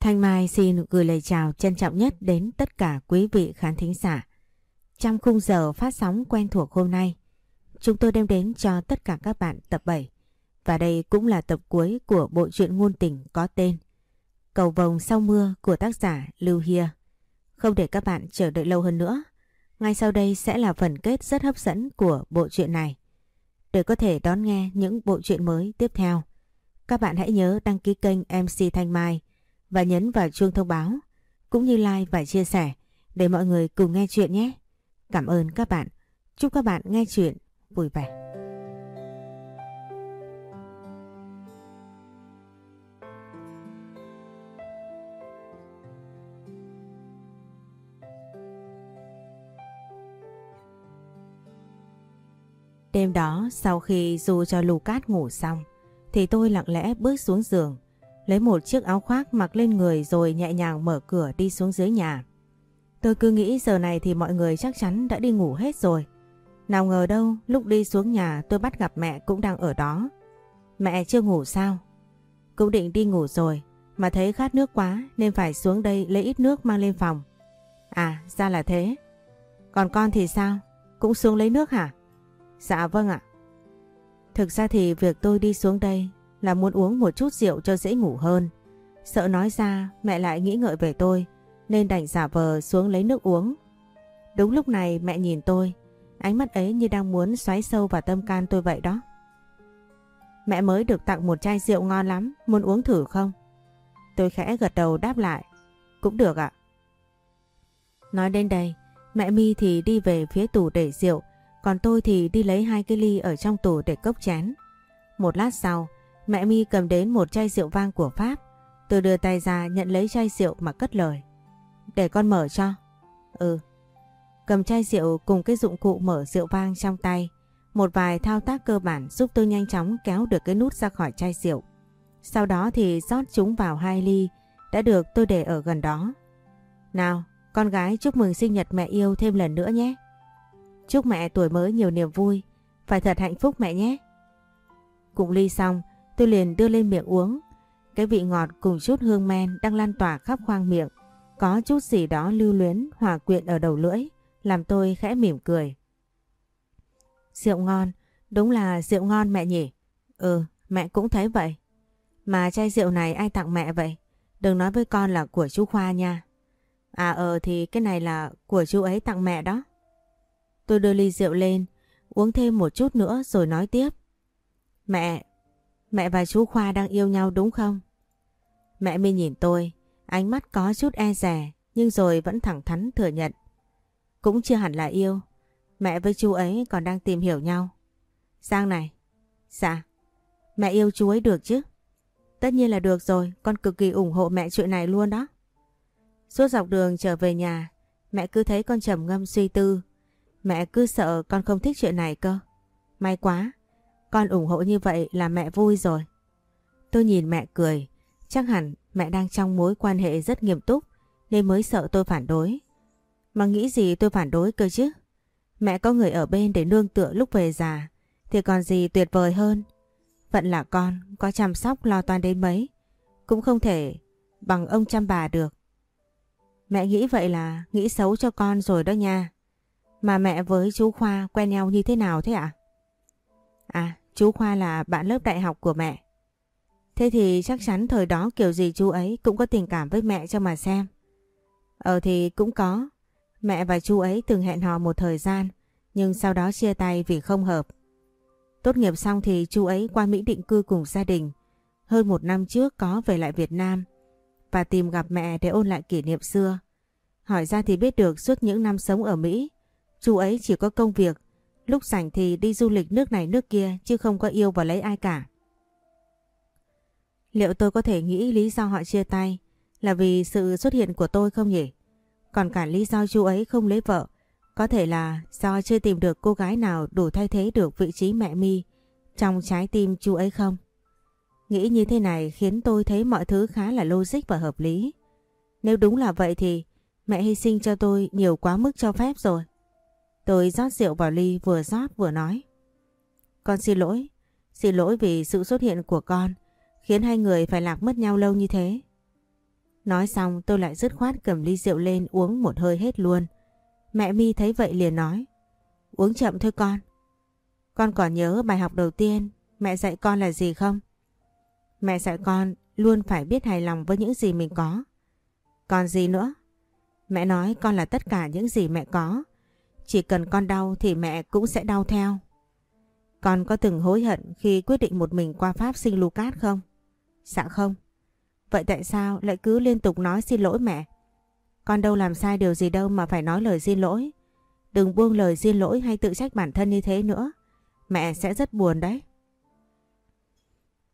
Thanh Mai xin gửi lời chào trân trọng nhất đến tất cả quý vị khán thính giả. Trong khung giờ phát sóng quen thuộc hôm nay, chúng tôi đem đến cho tất cả các bạn tập 7. Và đây cũng là tập cuối của bộ truyện ngôn tình có tên Cầu vồng sau mưa của tác giả Lưu Hia. Không để các bạn chờ đợi lâu hơn nữa, ngay sau đây sẽ là phần kết rất hấp dẫn của bộ truyện này. Để có thể đón nghe những bộ truyện mới tiếp theo, các bạn hãy nhớ đăng ký kênh MC Thanh Mai và nhấn vào chuông thông báo, cũng như like và chia sẻ để mọi người cùng nghe chuyện nhé. Cảm ơn các bạn. Chúc các bạn nghe chuyện vui vẻ. Đêm đó, sau khi Du cho Lucas ngủ xong, thì tôi lặng lẽ bước xuống giường lấy một chiếc áo khoác mặc lên người rồi nhẹ nhàng mở cửa đi xuống dưới nhà. Tôi cứ nghĩ giờ này thì mọi người chắc chắn đã đi ngủ hết rồi. Nào ngờ đâu, lúc đi xuống nhà tôi bắt gặp mẹ cũng đang ở đó. Mẹ chưa ngủ sao? Cũng định đi ngủ rồi, mà thấy khát nước quá nên phải xuống đây lấy ít nước mang lên phòng. À ra là thế. Còn con thì sao? Cũng xuống lấy nước hả? Dạ vâng ạ. Thực ra thì việc tôi đi xuống đây là muốn uống một chút rượu cho dễ ngủ hơn. Sợ nói ra mẹ lại nghĩ ngợi về tôi nên đành giả vờ xuống lấy nước uống. Đúng lúc này mẹ nhìn tôi, ánh mắt ấy như đang muốn xoáy sâu vào tâm can tôi vậy đó. Mẹ mới được tặng một chai rượu ngon lắm, muốn uống thử không? Tôi khẽ gật đầu đáp lại. Cũng được ạ. Nói đến đây, mẹ mi thì đi về phía tủ để rượu, còn tôi thì đi lấy hai cái ly ở trong tủ để cốc chén. Một lát sau, mẹ mi cầm đến một chai rượu vang của Pháp. Tôi đưa tay ra nhận lấy chai rượu mà cất lời. Để con mở cho. Ừ. Cầm chai rượu cùng cái dụng cụ mở rượu vang trong tay. Một vài thao tác cơ bản giúp tôi nhanh chóng kéo được cái nút ra khỏi chai rượu. Sau đó thì rót chúng vào hai ly đã được tôi để ở gần đó. Nào, con gái chúc mừng sinh nhật mẹ yêu thêm lần nữa nhé. Chúc mẹ tuổi mới nhiều niềm vui, phải thật hạnh phúc mẹ nhé. Cùng ly xong, tôi liền đưa lên miệng uống. Cái vị ngọt cùng chút hương men đang lan tỏa khắp khoang miệng. Có chút gì đó lưu luyến hòa quyện ở đầu lưỡi, làm tôi khẽ mỉm cười. Rượu ngon, đúng là rượu ngon mẹ nhỉ? Ừ, mẹ cũng thấy vậy. Mà chai rượu này ai tặng mẹ vậy? Đừng nói với con là của chú Khoa nha. À ờ thì cái này là của chú ấy tặng mẹ đó. Tôi đưa ly rượu lên, uống thêm một chút nữa rồi nói tiếp. Mẹ, mẹ và chú Khoa đang yêu nhau đúng không? Mẹ mi nhìn tôi, ánh mắt có chút e rè nhưng rồi vẫn thẳng thắn thừa nhận. Cũng chưa hẳn là yêu, mẹ với chú ấy còn đang tìm hiểu nhau. Giang này, dạ, mẹ yêu chú ấy được chứ? Tất nhiên là được rồi, con cực kỳ ủng hộ mẹ chuyện này luôn đó. Suốt dọc đường trở về nhà, mẹ cứ thấy con trầm ngâm suy tư. Mẹ cứ sợ con không thích chuyện này cơ. May quá, con ủng hộ như vậy là mẹ vui rồi. Tôi nhìn mẹ cười, chắc hẳn mẹ đang trong mối quan hệ rất nghiêm túc nên mới sợ tôi phản đối. Mà nghĩ gì tôi phản đối cơ chứ? Mẹ có người ở bên để nương tựa lúc về già thì còn gì tuyệt vời hơn. Vẫn là con, có chăm sóc lo toan đến mấy, cũng không thể bằng ông chăm bà được. Mẹ nghĩ vậy là nghĩ xấu cho con rồi đó nha. Mà mẹ với chú Khoa quen nhau như thế nào thế ạ? À? Chú Khoa là bạn lớp đại học của mẹ. Thế thì chắc chắn thời đó kiểu gì chú ấy cũng có tình cảm với mẹ cho mà xem. Ờ thì cũng có. Mẹ và chú ấy từng hẹn hò một thời gian, nhưng sau đó chia tay vì không hợp. Tốt nghiệp xong thì chú ấy qua Mỹ định cư cùng gia đình. Hơn một năm trước có về lại Việt Nam và tìm gặp mẹ để ôn lại kỷ niệm xưa. Hỏi ra thì biết được suốt những năm sống ở Mỹ, chú ấy chỉ có công việc, lúc rảnh thì đi du lịch nước này nước kia, chứ không có yêu và lấy ai cả. Liệu tôi có thể nghĩ lý do họ chia tay là vì sự xuất hiện của tôi không nhỉ? Còn cả lý do chú ấy không lấy vợ, có thể là do chưa tìm được cô gái nào đủ thay thế được vị trí mẹ mi trong trái tim chú ấy không? Nghĩ như thế này khiến tôi thấy mọi thứ khá là logic và hợp lý. Nếu đúng là vậy thì mẹ hy sinh cho tôi nhiều quá mức cho phép rồi. Tôi rót rượu vào ly vừa rót vừa nói. Con xin lỗi, xin lỗi vì sự xuất hiện của con khiến hai người phải lạc mất nhau lâu như thế. Nói xong tôi lại dứt khoát cầm ly rượu lên uống một hơi hết luôn. Mẹ mi thấy vậy liền nói. Uống chậm thôi con. Con còn nhớ bài học đầu tiên mẹ dạy con là gì không? Mẹ dạy con luôn phải biết hài lòng với những gì mình có. Còn gì nữa? Mẹ nói con là tất cả những gì mẹ có. Chỉ cần con đau thì mẹ cũng sẽ đau theo. Con có từng hối hận khi quyết định một mình qua Pháp sinh Lucas không? Dạ không. Vậy tại sao lại cứ liên tục nói xin lỗi mẹ? Con đâu làm sai điều gì đâu mà phải nói lời xin lỗi. Đừng buông lời xin lỗi hay tự trách bản thân như thế nữa. Mẹ sẽ rất buồn đấy.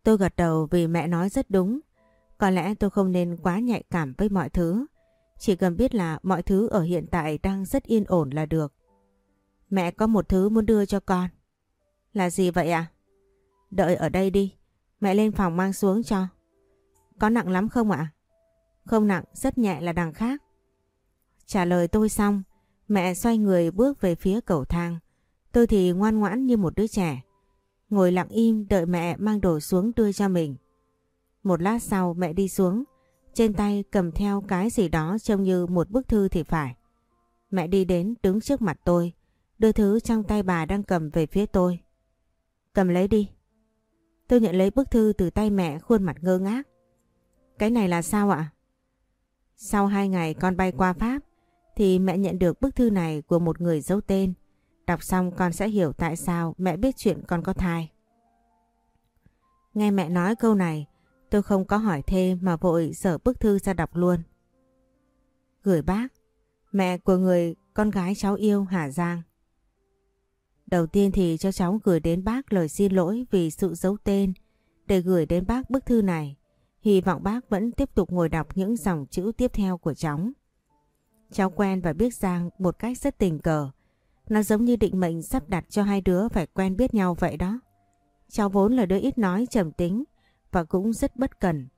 Tôi gật đầu vì mẹ nói rất đúng. Có lẽ tôi không nên quá nhạy cảm với mọi thứ. Chỉ cần biết là mọi thứ ở hiện tại đang rất yên ổn là được. Mẹ có một thứ muốn đưa cho con. Là gì vậy ạ? À? Đợi ở đây đi. Mẹ lên phòng mang xuống cho. Có nặng lắm không ạ? Không nặng, rất nhẹ là đằng khác. Trả lời tôi xong, mẹ xoay người bước về phía cầu thang. Tôi thì ngoan ngoãn như một đứa trẻ. Ngồi lặng im đợi mẹ mang đồ xuống đưa cho mình. Một lát sau mẹ đi xuống, trên tay cầm theo cái gì đó trông như một bức thư thì phải. Mẹ đi đến đứng trước mặt tôi, đưa thứ trong tay bà đang cầm về phía tôi. Cầm lấy đi. Tôi nhận lấy bức thư từ tay mẹ khuôn mặt ngơ ngác. Cái này là sao ạ? Sau hai ngày con bay qua Pháp thì mẹ nhận được bức thư này của một người giấu tên. Đọc xong con sẽ hiểu tại sao mẹ biết chuyện con có thai. Nghe mẹ nói câu này, tôi không có hỏi thêm mà vội dở bức thư ra đọc luôn. Gửi bác, mẹ của người con gái cháu yêu Hà Giang. Đầu tiên thì cho cháu gửi đến bác lời xin lỗi vì sự giấu tên để gửi đến bác bức thư này. Hy vọng bác vẫn tiếp tục ngồi đọc những dòng chữ tiếp theo của cháu. Cháu quen và biết Giang một cách rất tình cờ. Nó giống như định mệnh sắp đặt cho hai đứa phải quen biết nhau vậy đó. Cháu vốn là đứa ít nói trầm tính và cũng rất bất cần.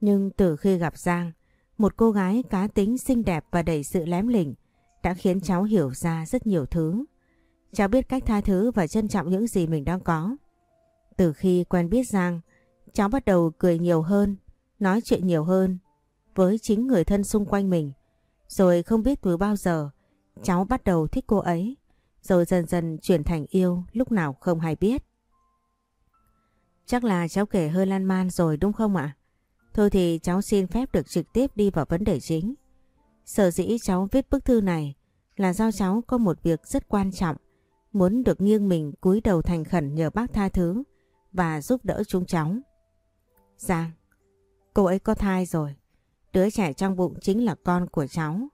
Nhưng từ khi gặp Giang, một cô gái cá tính xinh đẹp và đầy sự lém lỉnh đã khiến cháu hiểu ra rất nhiều thứ. Cháu biết cách tha thứ và trân trọng những gì mình đang có. Từ khi quen biết Giang, cháu bắt đầu cười nhiều hơn, nói chuyện nhiều hơn với chính người thân xung quanh mình. Rồi không biết từ bao giờ, cháu bắt đầu thích cô ấy, rồi dần dần chuyển thành yêu lúc nào không hay biết. Chắc là cháu kể hơi lan man rồi đúng không ạ? Thôi thì cháu xin phép được trực tiếp đi vào vấn đề chính. Sở dĩ cháu viết bức thư này là do cháu có một việc rất quan trọng, muốn được nghiêng mình cúi đầu thành khẩn nhờ bác tha thứ và giúp đỡ chúng cháu. Giang, cô ấy có thai rồi. Đứa trẻ trong bụng chính là con của cháu.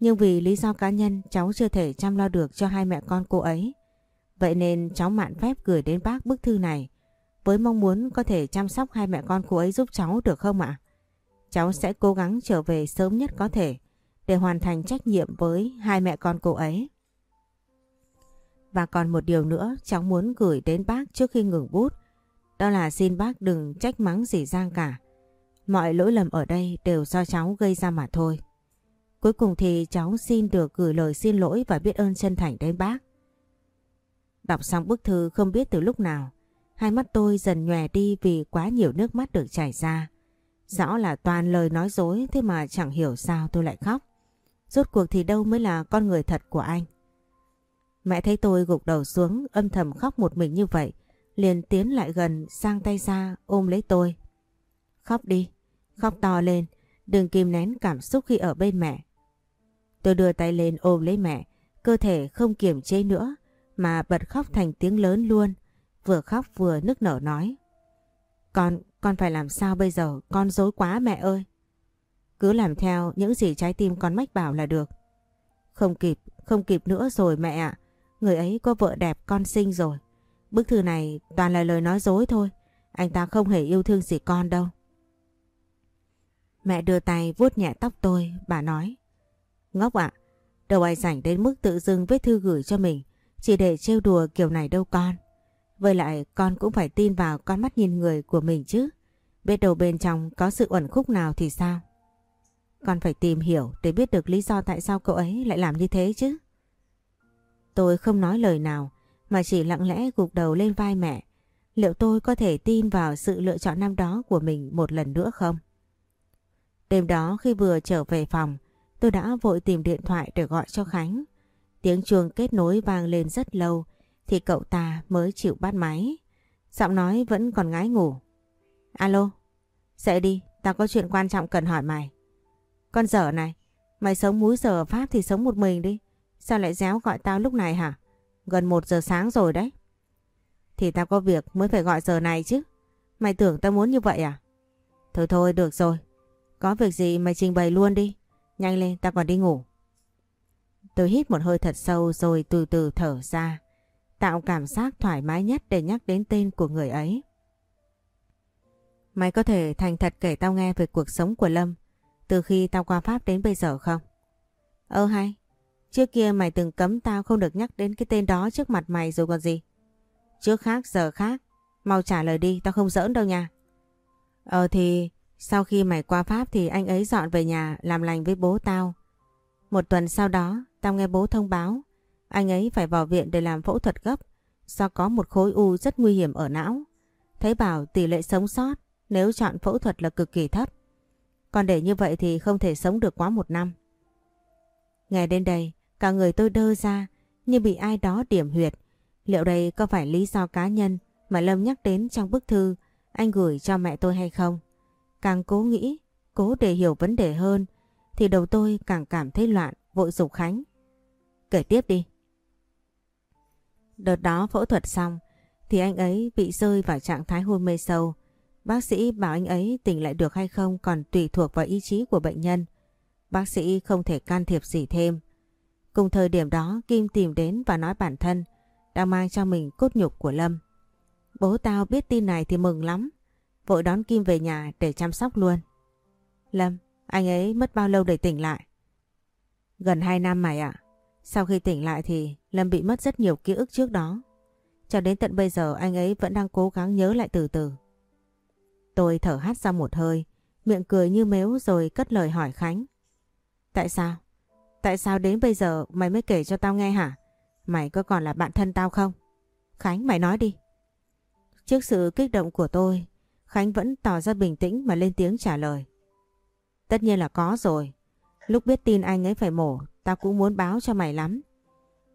Nhưng vì lý do cá nhân cháu chưa thể chăm lo được cho hai mẹ con cô ấy. Vậy nên cháu mạn phép gửi đến bác bức thư này với mong muốn có thể chăm sóc hai mẹ con cô ấy giúp cháu được không ạ? Cháu sẽ cố gắng trở về sớm nhất có thể để hoàn thành trách nhiệm với hai mẹ con cô ấy. Và còn một điều nữa cháu muốn gửi đến bác trước khi ngừng bút. Đó là xin bác đừng trách mắng gì Giang cả. Mọi lỗi lầm ở đây đều do cháu gây ra mà thôi. Cuối cùng thì cháu xin được gửi lời xin lỗi và biết ơn chân thành đến bác. Đọc xong bức thư không biết từ lúc nào, hai mắt tôi dần nhòe đi vì quá nhiều nước mắt được chảy ra. Rõ là toàn lời nói dối thế mà chẳng hiểu sao tôi lại khóc. Rốt cuộc thì đâu mới là con người thật của anh. Mẹ thấy tôi gục đầu xuống âm thầm khóc một mình như vậy, liền tiến lại gần sang tay ra ôm lấy tôi. Khóc đi, khóc to lên, đừng kìm nén cảm xúc khi ở bên mẹ. Tôi đưa tay lên ôm lấy mẹ, cơ thể không kiềm chế nữa mà bật khóc thành tiếng lớn luôn, vừa khóc vừa nức nở nói. Con, con phải làm sao bây giờ, con dối quá mẹ ơi. Cứ làm theo những gì trái tim con mách bảo là được. Không kịp, không kịp nữa rồi mẹ ạ. Người ấy có vợ đẹp con sinh rồi. Bức thư này toàn là lời nói dối thôi. Anh ta không hề yêu thương gì con đâu. Mẹ đưa tay vuốt nhẹ tóc tôi, bà nói. Ngốc ạ, đâu ai rảnh đến mức tự dưng viết thư gửi cho mình, chỉ để trêu đùa kiểu này đâu con. Với lại con cũng phải tin vào con mắt nhìn người của mình chứ. Biết đầu bên trong có sự uẩn khúc nào thì sao? Con phải tìm hiểu để biết được lý do tại sao cậu ấy lại làm như thế chứ. Tôi không nói lời nào mà chỉ lặng lẽ gục đầu lên vai mẹ. Liệu tôi có thể tin vào sự lựa chọn năm đó của mình một lần nữa không? Đêm đó khi vừa trở về phòng, tôi đã vội tìm điện thoại để gọi cho Khánh. Tiếng chuông kết nối vang lên rất lâu thì cậu ta mới chịu bắt máy. Giọng nói vẫn còn ngái ngủ. Alo, dậy đi, tao có chuyện quan trọng cần hỏi mày. Con dở này, mày sống múi giờ ở Pháp thì sống một mình đi. Sao lại déo gọi tao lúc này hả? Gần một giờ sáng rồi đấy. Thì tao có việc mới phải gọi giờ này chứ. Mày tưởng tao muốn như vậy à? Thôi thôi được rồi. Có việc gì mày trình bày luôn đi. Nhanh lên tao còn đi ngủ. Tôi hít một hơi thật sâu rồi từ từ thở ra. Tạo cảm giác thoải mái nhất để nhắc đến tên của người ấy. Mày có thể thành thật kể tao nghe về cuộc sống của Lâm từ khi tao qua Pháp đến bây giờ không? Ơ hay, trước kia mày từng cấm tao không được nhắc đến cái tên đó trước mặt mày rồi còn gì? Trước khác giờ khác, mau trả lời đi tao không giỡn đâu nha. Ờ thì sau khi mày qua Pháp thì anh ấy dọn về nhà làm lành với bố tao. Một tuần sau đó tao nghe bố thông báo anh ấy phải vào viện để làm phẫu thuật gấp do có một khối u rất nguy hiểm ở não. Thấy bảo tỷ lệ sống sót nếu chọn phẫu thuật là cực kỳ thấp. Còn để như vậy thì không thể sống được quá một năm. Nghe đến đây, cả người tôi đơ ra như bị ai đó điểm huyệt. Liệu đây có phải lý do cá nhân mà Lâm nhắc đến trong bức thư anh gửi cho mẹ tôi hay không? Càng cố nghĩ, cố để hiểu vấn đề hơn, thì đầu tôi càng cảm thấy loạn, vội dục Khánh. Kể tiếp đi. Đợt đó phẫu thuật xong, thì anh ấy bị rơi vào trạng thái hôn mê sâu. Bác sĩ bảo anh ấy tỉnh lại được hay không còn tùy thuộc vào ý chí của bệnh nhân. Bác sĩ không thể can thiệp gì thêm. Cùng thời điểm đó Kim tìm đến và nói bản thân đang mang cho mình cốt nhục của Lâm. Bố tao biết tin này thì mừng lắm. Vội đón Kim về nhà để chăm sóc luôn. Lâm, anh ấy mất bao lâu để tỉnh lại? Gần 2 năm mày ạ. Sau khi tỉnh lại thì Lâm bị mất rất nhiều ký ức trước đó. Cho đến tận bây giờ anh ấy vẫn đang cố gắng nhớ lại từ từ. Tôi thở hắt ra một hơi, miệng cười như mếu rồi cất lời hỏi Khánh. Tại sao? Tại sao đến bây giờ mày mới kể cho tao nghe hả? Mày có còn là bạn thân tao không? Khánh mày nói đi. Trước sự kích động của tôi, Khánh vẫn tỏ ra bình tĩnh mà lên tiếng trả lời. Tất nhiên là có rồi. Lúc biết tin anh ấy phải mổ, tao cũng muốn báo cho mày lắm.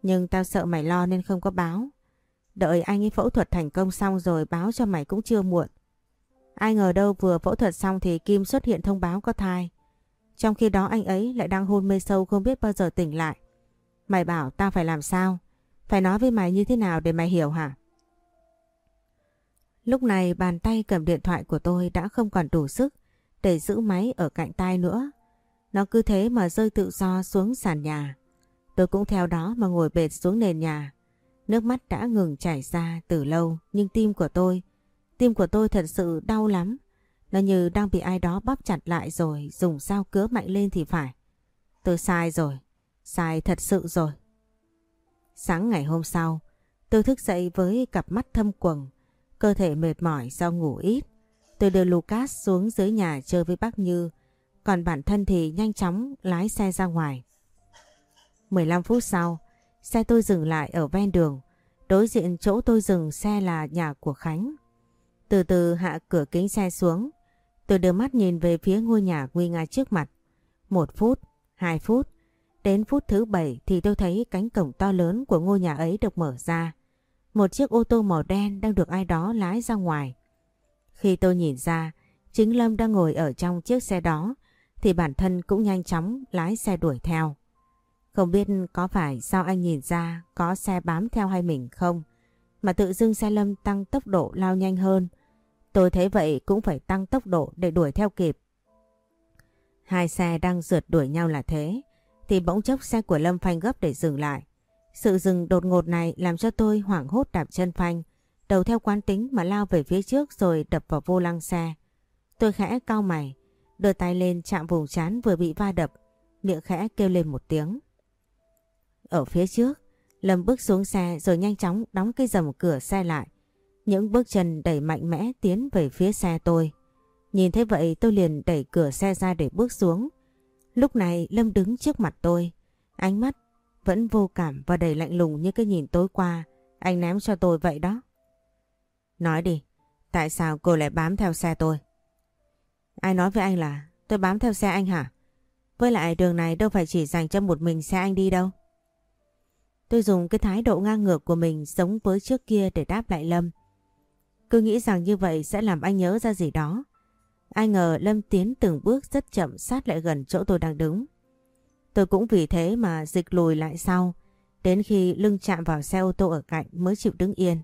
Nhưng tao sợ mày lo nên không có báo. Đợi anh ấy phẫu thuật thành công xong rồi báo cho mày cũng chưa muộn. Ai ngờ đâu vừa phẫu thuật xong thì Kim xuất hiện thông báo có thai. Trong khi đó anh ấy lại đang hôn mê sâu không biết bao giờ tỉnh lại. Mày bảo tao phải làm sao? Phải nói với mày như thế nào để mày hiểu hả? Lúc này bàn tay cầm điện thoại của tôi đã không còn đủ sức để giữ máy ở cạnh tay nữa. Nó cứ thế mà rơi tự do xuống sàn nhà. Tôi cũng theo đó mà ngồi bệt xuống nền nhà. Nước mắt đã ngừng chảy ra từ lâu nhưng tim của tôi, tim của tôi thật sự đau lắm. Nó như đang bị ai đó bóp chặt lại rồi dùng dao cứa mạnh lên thì phải. Tôi sai rồi, sai thật sự rồi. Sáng ngày hôm sau, tôi thức dậy với cặp mắt thâm quầng, cơ thể mệt mỏi do ngủ ít. Tôi đưa Lucas xuống dưới nhà chơi với bác Như, còn bản thân thì nhanh chóng lái xe ra ngoài. 15 phút sau, xe tôi dừng lại ở ven đường. Đối diện chỗ tôi dừng xe là nhà của Khánh. Từ từ hạ cửa kính xe xuống. Tôi đưa mắt nhìn về phía ngôi nhà nguy nga trước mặt. Một phút, hai phút. Đến phút thứ bảy thì tôi thấy cánh cổng to lớn của ngôi nhà ấy được mở ra. Một chiếc ô tô màu đen đang được ai đó lái ra ngoài. Khi tôi nhìn ra, chính Lâm đang ngồi ở trong chiếc xe đó thì bản thân cũng nhanh chóng lái xe đuổi theo. Không biết có phải sao anh nhìn ra có xe bám theo hay mình không mà tự dưng xe Lâm tăng tốc độ lao nhanh hơn. Tôi thấy vậy cũng phải tăng tốc độ để đuổi theo kịp. Hai xe đang rượt đuổi nhau là thế thì bỗng chốc xe của Lâm phanh gấp để dừng lại. Sự dừng đột ngột này làm cho tôi hoảng hốt đạp chân phanh, đầu theo quán tính mà lao về phía trước rồi đập vào vô lăng xe. Tôi khẽ cau mày, đưa tay lên chạm vùng chán vừa bị va đập, miệng khẽ kêu lên một tiếng. Ở phía trước, Lâm bước xuống xe rồi nhanh chóng đóng cái dầm cửa xe lại. Những bước chân đẩy mạnh mẽ tiến về phía xe tôi. Nhìn thấy vậy tôi liền đẩy cửa xe ra để bước xuống. Lúc này Lâm đứng trước mặt tôi. Ánh mắt vẫn vô cảm và đầy lạnh lùng như cái nhìn tối qua. Anh ném cho tôi vậy đó. Nói đi, tại sao cô lại bám theo xe tôi? Ai nói với anh là tôi bám theo xe anh hả? Với lại đường này đâu phải chỉ dành cho một mình xe anh đi đâu. Tôi dùng cái thái độ ngang ngược của mình giống với trước kia để đáp lại Lâm. Cứ nghĩ rằng như vậy sẽ làm anh nhớ ra gì đó. Ai ngờ Lâm tiến từng bước rất chậm sát lại gần chỗ tôi đang đứng. Tôi cũng vì thế mà dịch lùi lại sau, đến khi lưng chạm vào xe ô tô ở cạnh mới chịu đứng yên.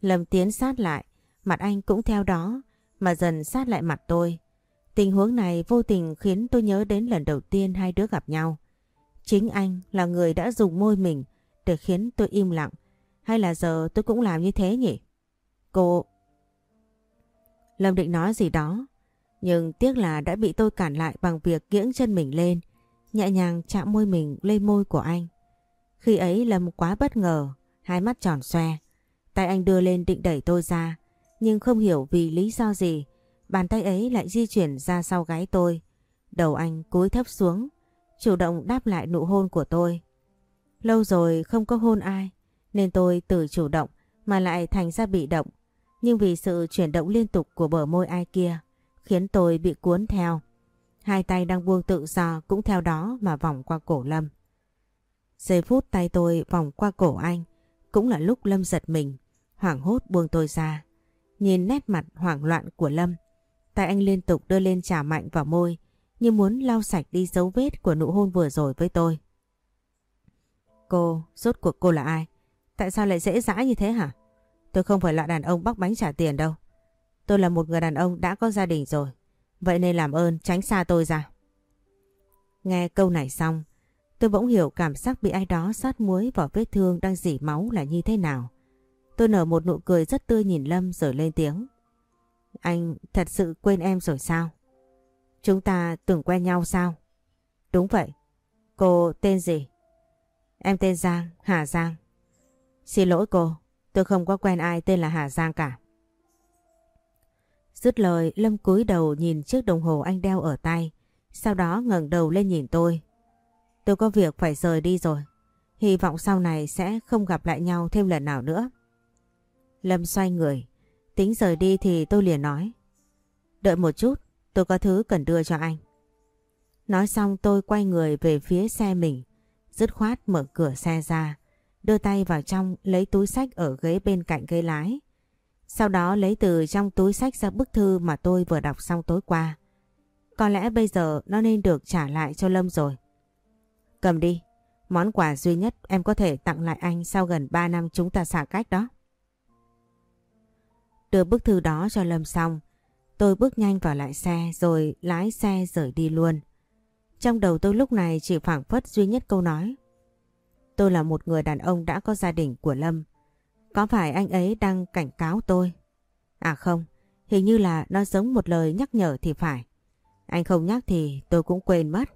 Lâm tiến sát lại, mặt anh cũng theo đó, mà dần sát lại mặt tôi. Tình huống này vô tình khiến tôi nhớ đến lần đầu tiên hai đứa gặp nhau. Chính anh là người đã dùng môi mình để khiến tôi im lặng. Hay là giờ tôi cũng làm như thế nhỉ? Cô... Lâm định nói gì đó, nhưng tiếc là đã bị tôi cản lại bằng việc kiễng chân mình lên, nhẹ nhàng chạm môi mình lên môi của anh. Khi ấy Lâm quá bất ngờ, hai mắt tròn xoe. Tay anh đưa lên định đẩy tôi ra, nhưng không hiểu vì lý do gì, bàn tay ấy lại di chuyển ra sau gáy tôi. Đầu anh cúi thấp xuống, chủ động đáp lại nụ hôn của tôi. Lâu rồi không có hôn ai, nên tôi từ chủ động mà lại thành ra bị động. Nhưng vì sự chuyển động liên tục của bờ môi ai kia, khiến tôi bị cuốn theo. Hai tay đang buông tự do cũng theo đó mà vòng qua cổ Lâm. Giây phút tay tôi vòng qua cổ anh, cũng là lúc Lâm giật mình, hoảng hốt buông tôi ra. Nhìn nét mặt hoảng loạn của Lâm, tay anh liên tục đưa lên trả mạnh vào môi, như muốn lau sạch đi dấu vết của nụ hôn vừa rồi với tôi. Cô, rốt cuộc cô là ai? Tại sao lại dễ dãi như thế hả? Tôi không phải loại đàn ông bóc bánh trả tiền đâu. Tôi là một người đàn ông đã có gia đình rồi. Vậy nên làm ơn tránh xa tôi ra. Nghe câu này xong, tôi bỗng hiểu cảm giác bị ai đó sát muối vào vết thương đang dỉ máu là như thế nào. Tôi nở một nụ cười rất tươi nhìn Lâm rồi lên tiếng. Anh thật sự quên em rồi sao? Chúng ta từng quen nhau sao? Đúng vậy. Cô tên gì? Em tên Giang, Hà Giang. Xin lỗi cô, tôi không có quen ai tên là Hà Giang cả. Dứt lời Lâm cúi đầu nhìn chiếc đồng hồ anh đeo ở tay, sau đó ngẩng đầu lên nhìn tôi. Tôi có việc phải rời đi rồi, hy vọng sau này sẽ không gặp lại nhau thêm lần nào nữa. Lâm xoay người, tính rời đi thì tôi liền nói. Đợi một chút, tôi có thứ cần đưa cho anh. Nói xong tôi quay người về phía xe mình, dứt khoát mở cửa xe ra, đưa tay vào trong lấy túi sách ở ghế bên cạnh ghế lái. Sau đó lấy từ trong túi sách ra bức thư mà tôi vừa đọc xong tối qua. Có lẽ bây giờ nó nên được trả lại cho Lâm rồi. Cầm đi, món quà duy nhất em có thể tặng lại anh sau gần 3 năm chúng ta xa cách đó. Đưa bức thư đó cho Lâm xong, tôi bước nhanh vào lại xe rồi lái xe rời đi luôn. Trong đầu tôi lúc này chỉ phảng phất duy nhất câu nói. Tôi là một người đàn ông đã có gia đình của Lâm. Có phải anh ấy đang cảnh cáo tôi? À không, hình như là nó giống một lời nhắc nhở thì phải. Anh không nhắc thì tôi cũng quên mất.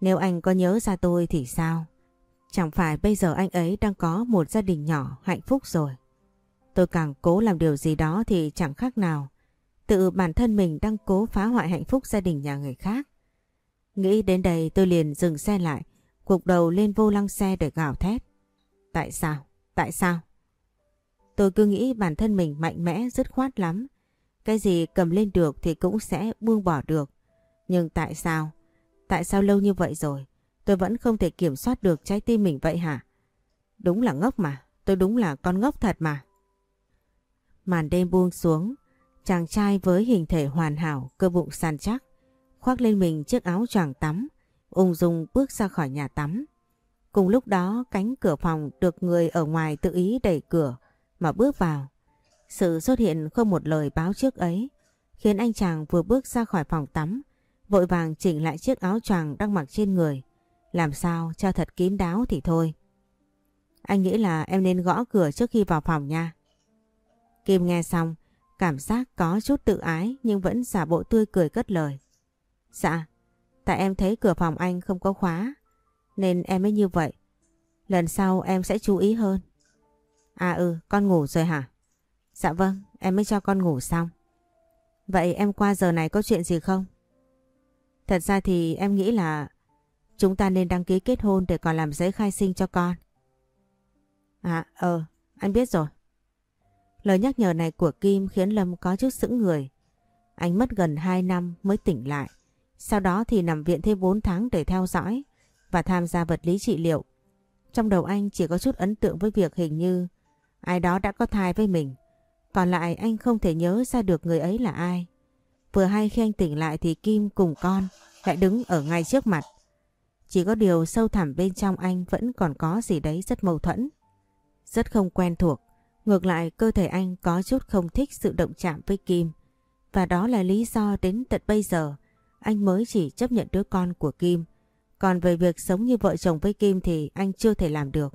Nếu anh có nhớ ra tôi thì sao? Chẳng phải bây giờ anh ấy đang có một gia đình nhỏ hạnh phúc rồi. Tôi càng cố làm điều gì đó thì chẳng khác nào. Tự bản thân mình đang cố phá hoại hạnh phúc gia đình nhà người khác. Nghĩ đến đây tôi liền dừng xe lại, gục đầu lên vô lăng xe để gào thét. Tại sao? Tại sao? Tôi cứ nghĩ bản thân mình mạnh mẽ dứt khoát lắm. Cái gì cầm lên được thì cũng sẽ buông bỏ được. Nhưng tại sao? Tại sao lâu như vậy rồi? Tôi vẫn không thể kiểm soát được trái tim mình vậy hả? Đúng là ngốc mà. Tôi đúng là con ngốc thật mà. Màn đêm buông xuống. Chàng trai với hình thể hoàn hảo, cơ bụng săn chắc. Khoác lên mình chiếc áo choàng tắm. Ung dung bước ra khỏi nhà tắm. Cùng lúc đó cánh cửa phòng được người ở ngoài tự ý đẩy cửa mà bước vào. Sự xuất hiện không một lời báo trước ấy khiến anh chàng vừa bước ra khỏi phòng tắm vội vàng chỉnh lại chiếc áo choàng đang mặc trên người. Làm sao cho thật kín đáo thì thôi. Anh nghĩ là em nên gõ cửa trước khi vào phòng nha. Kim nghe xong, cảm giác có chút tự ái nhưng vẫn giả bộ tươi cười cất lời. Dạ, tại em thấy cửa phòng anh không có khóa, nên em mới như vậy. Lần sau em sẽ chú ý hơn. À ừ, con ngủ rồi hả? Dạ vâng, em mới cho con ngủ xong. Vậy em qua giờ này có chuyện gì không? Thật ra thì em nghĩ là chúng ta nên đăng ký kết hôn để còn làm giấy khai sinh cho con. À, ờ, anh biết rồi. Lời nhắc nhở này của Kim khiến Lâm có chút sững người. Anh mất gần 2 năm mới tỉnh lại. Sau đó thì nằm viện thêm 4 tháng để theo dõi và tham gia vật lý trị liệu. Trong đầu anh chỉ có chút ấn tượng với việc hình như ai đó đã có thai với mình. Còn lại anh không thể nhớ ra được người ấy là ai. Vừa hay khi anh tỉnh lại thì Kim cùng con lại đứng ở ngay trước mặt. Chỉ có điều sâu thẳm bên trong anh vẫn còn có gì đấy rất mâu thuẫn. Rất không quen thuộc. Ngược lại, cơ thể anh có chút không thích sự động chạm với Kim. Và đó là lý do đến tận bây giờ anh mới chỉ chấp nhận đứa con của Kim. Còn về việc sống như vợ chồng với Kim thì anh chưa thể làm được.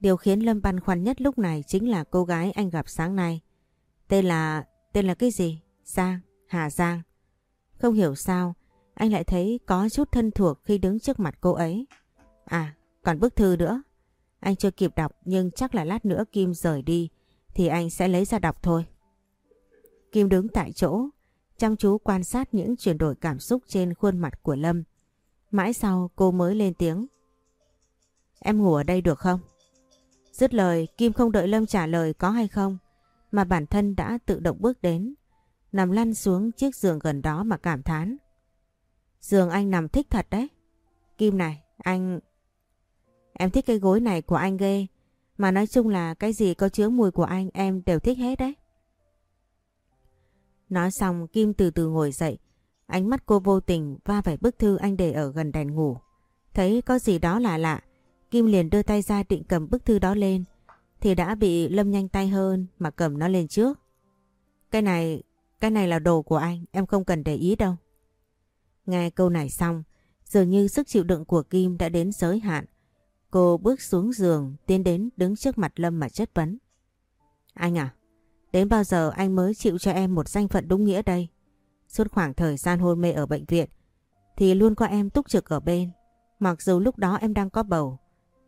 Điều khiến Lâm băn khoăn nhất lúc này chính là cô gái anh gặp sáng nay. Tên là... tên là cái gì? Giang, Hà Giang. Không hiểu sao, anh lại thấy có chút thân thuộc khi đứng trước mặt cô ấy. À, còn bức thư nữa. Anh chưa kịp đọc nhưng chắc là lát nữa Kim rời đi thì anh sẽ lấy ra đọc thôi. Kim đứng tại chỗ, chăm chú quan sát những chuyển đổi cảm xúc trên khuôn mặt của Lâm. Mãi sau cô mới lên tiếng. Em ngủ ở đây được không? Dứt lời Kim không đợi Lâm trả lời có hay không mà bản thân đã tự động bước đến nằm lăn xuống chiếc giường gần đó mà cảm thán. Giường anh nằm thích thật đấy. Kim này, anh... Em thích cái gối này của anh ghê. Mà nói chung là cái gì có chứa mùi của anh em đều thích hết đấy. Nói xong Kim từ từ ngồi dậy. Ánh mắt cô vô tình va phải bức thư anh để ở gần đèn ngủ. Thấy có gì đó lạ lạ. Kim liền đưa tay ra định cầm bức thư đó lên. Thì đã bị Lâm nhanh tay hơn mà cầm nó lên trước. Cái này, cái này là đồ của anh, em không cần để ý đâu. Nghe câu này xong, dường như sức chịu đựng của Kim đã đến giới hạn. Cô bước xuống giường, tiến đến đứng trước mặt Lâm mà chất vấn. Anh à, đến bao giờ anh mới chịu cho em một danh phận đúng nghĩa đây? Suốt khoảng thời gian hôn mê ở bệnh viện, thì luôn có em túc trực ở bên. Mặc dù lúc đó em đang có bầu,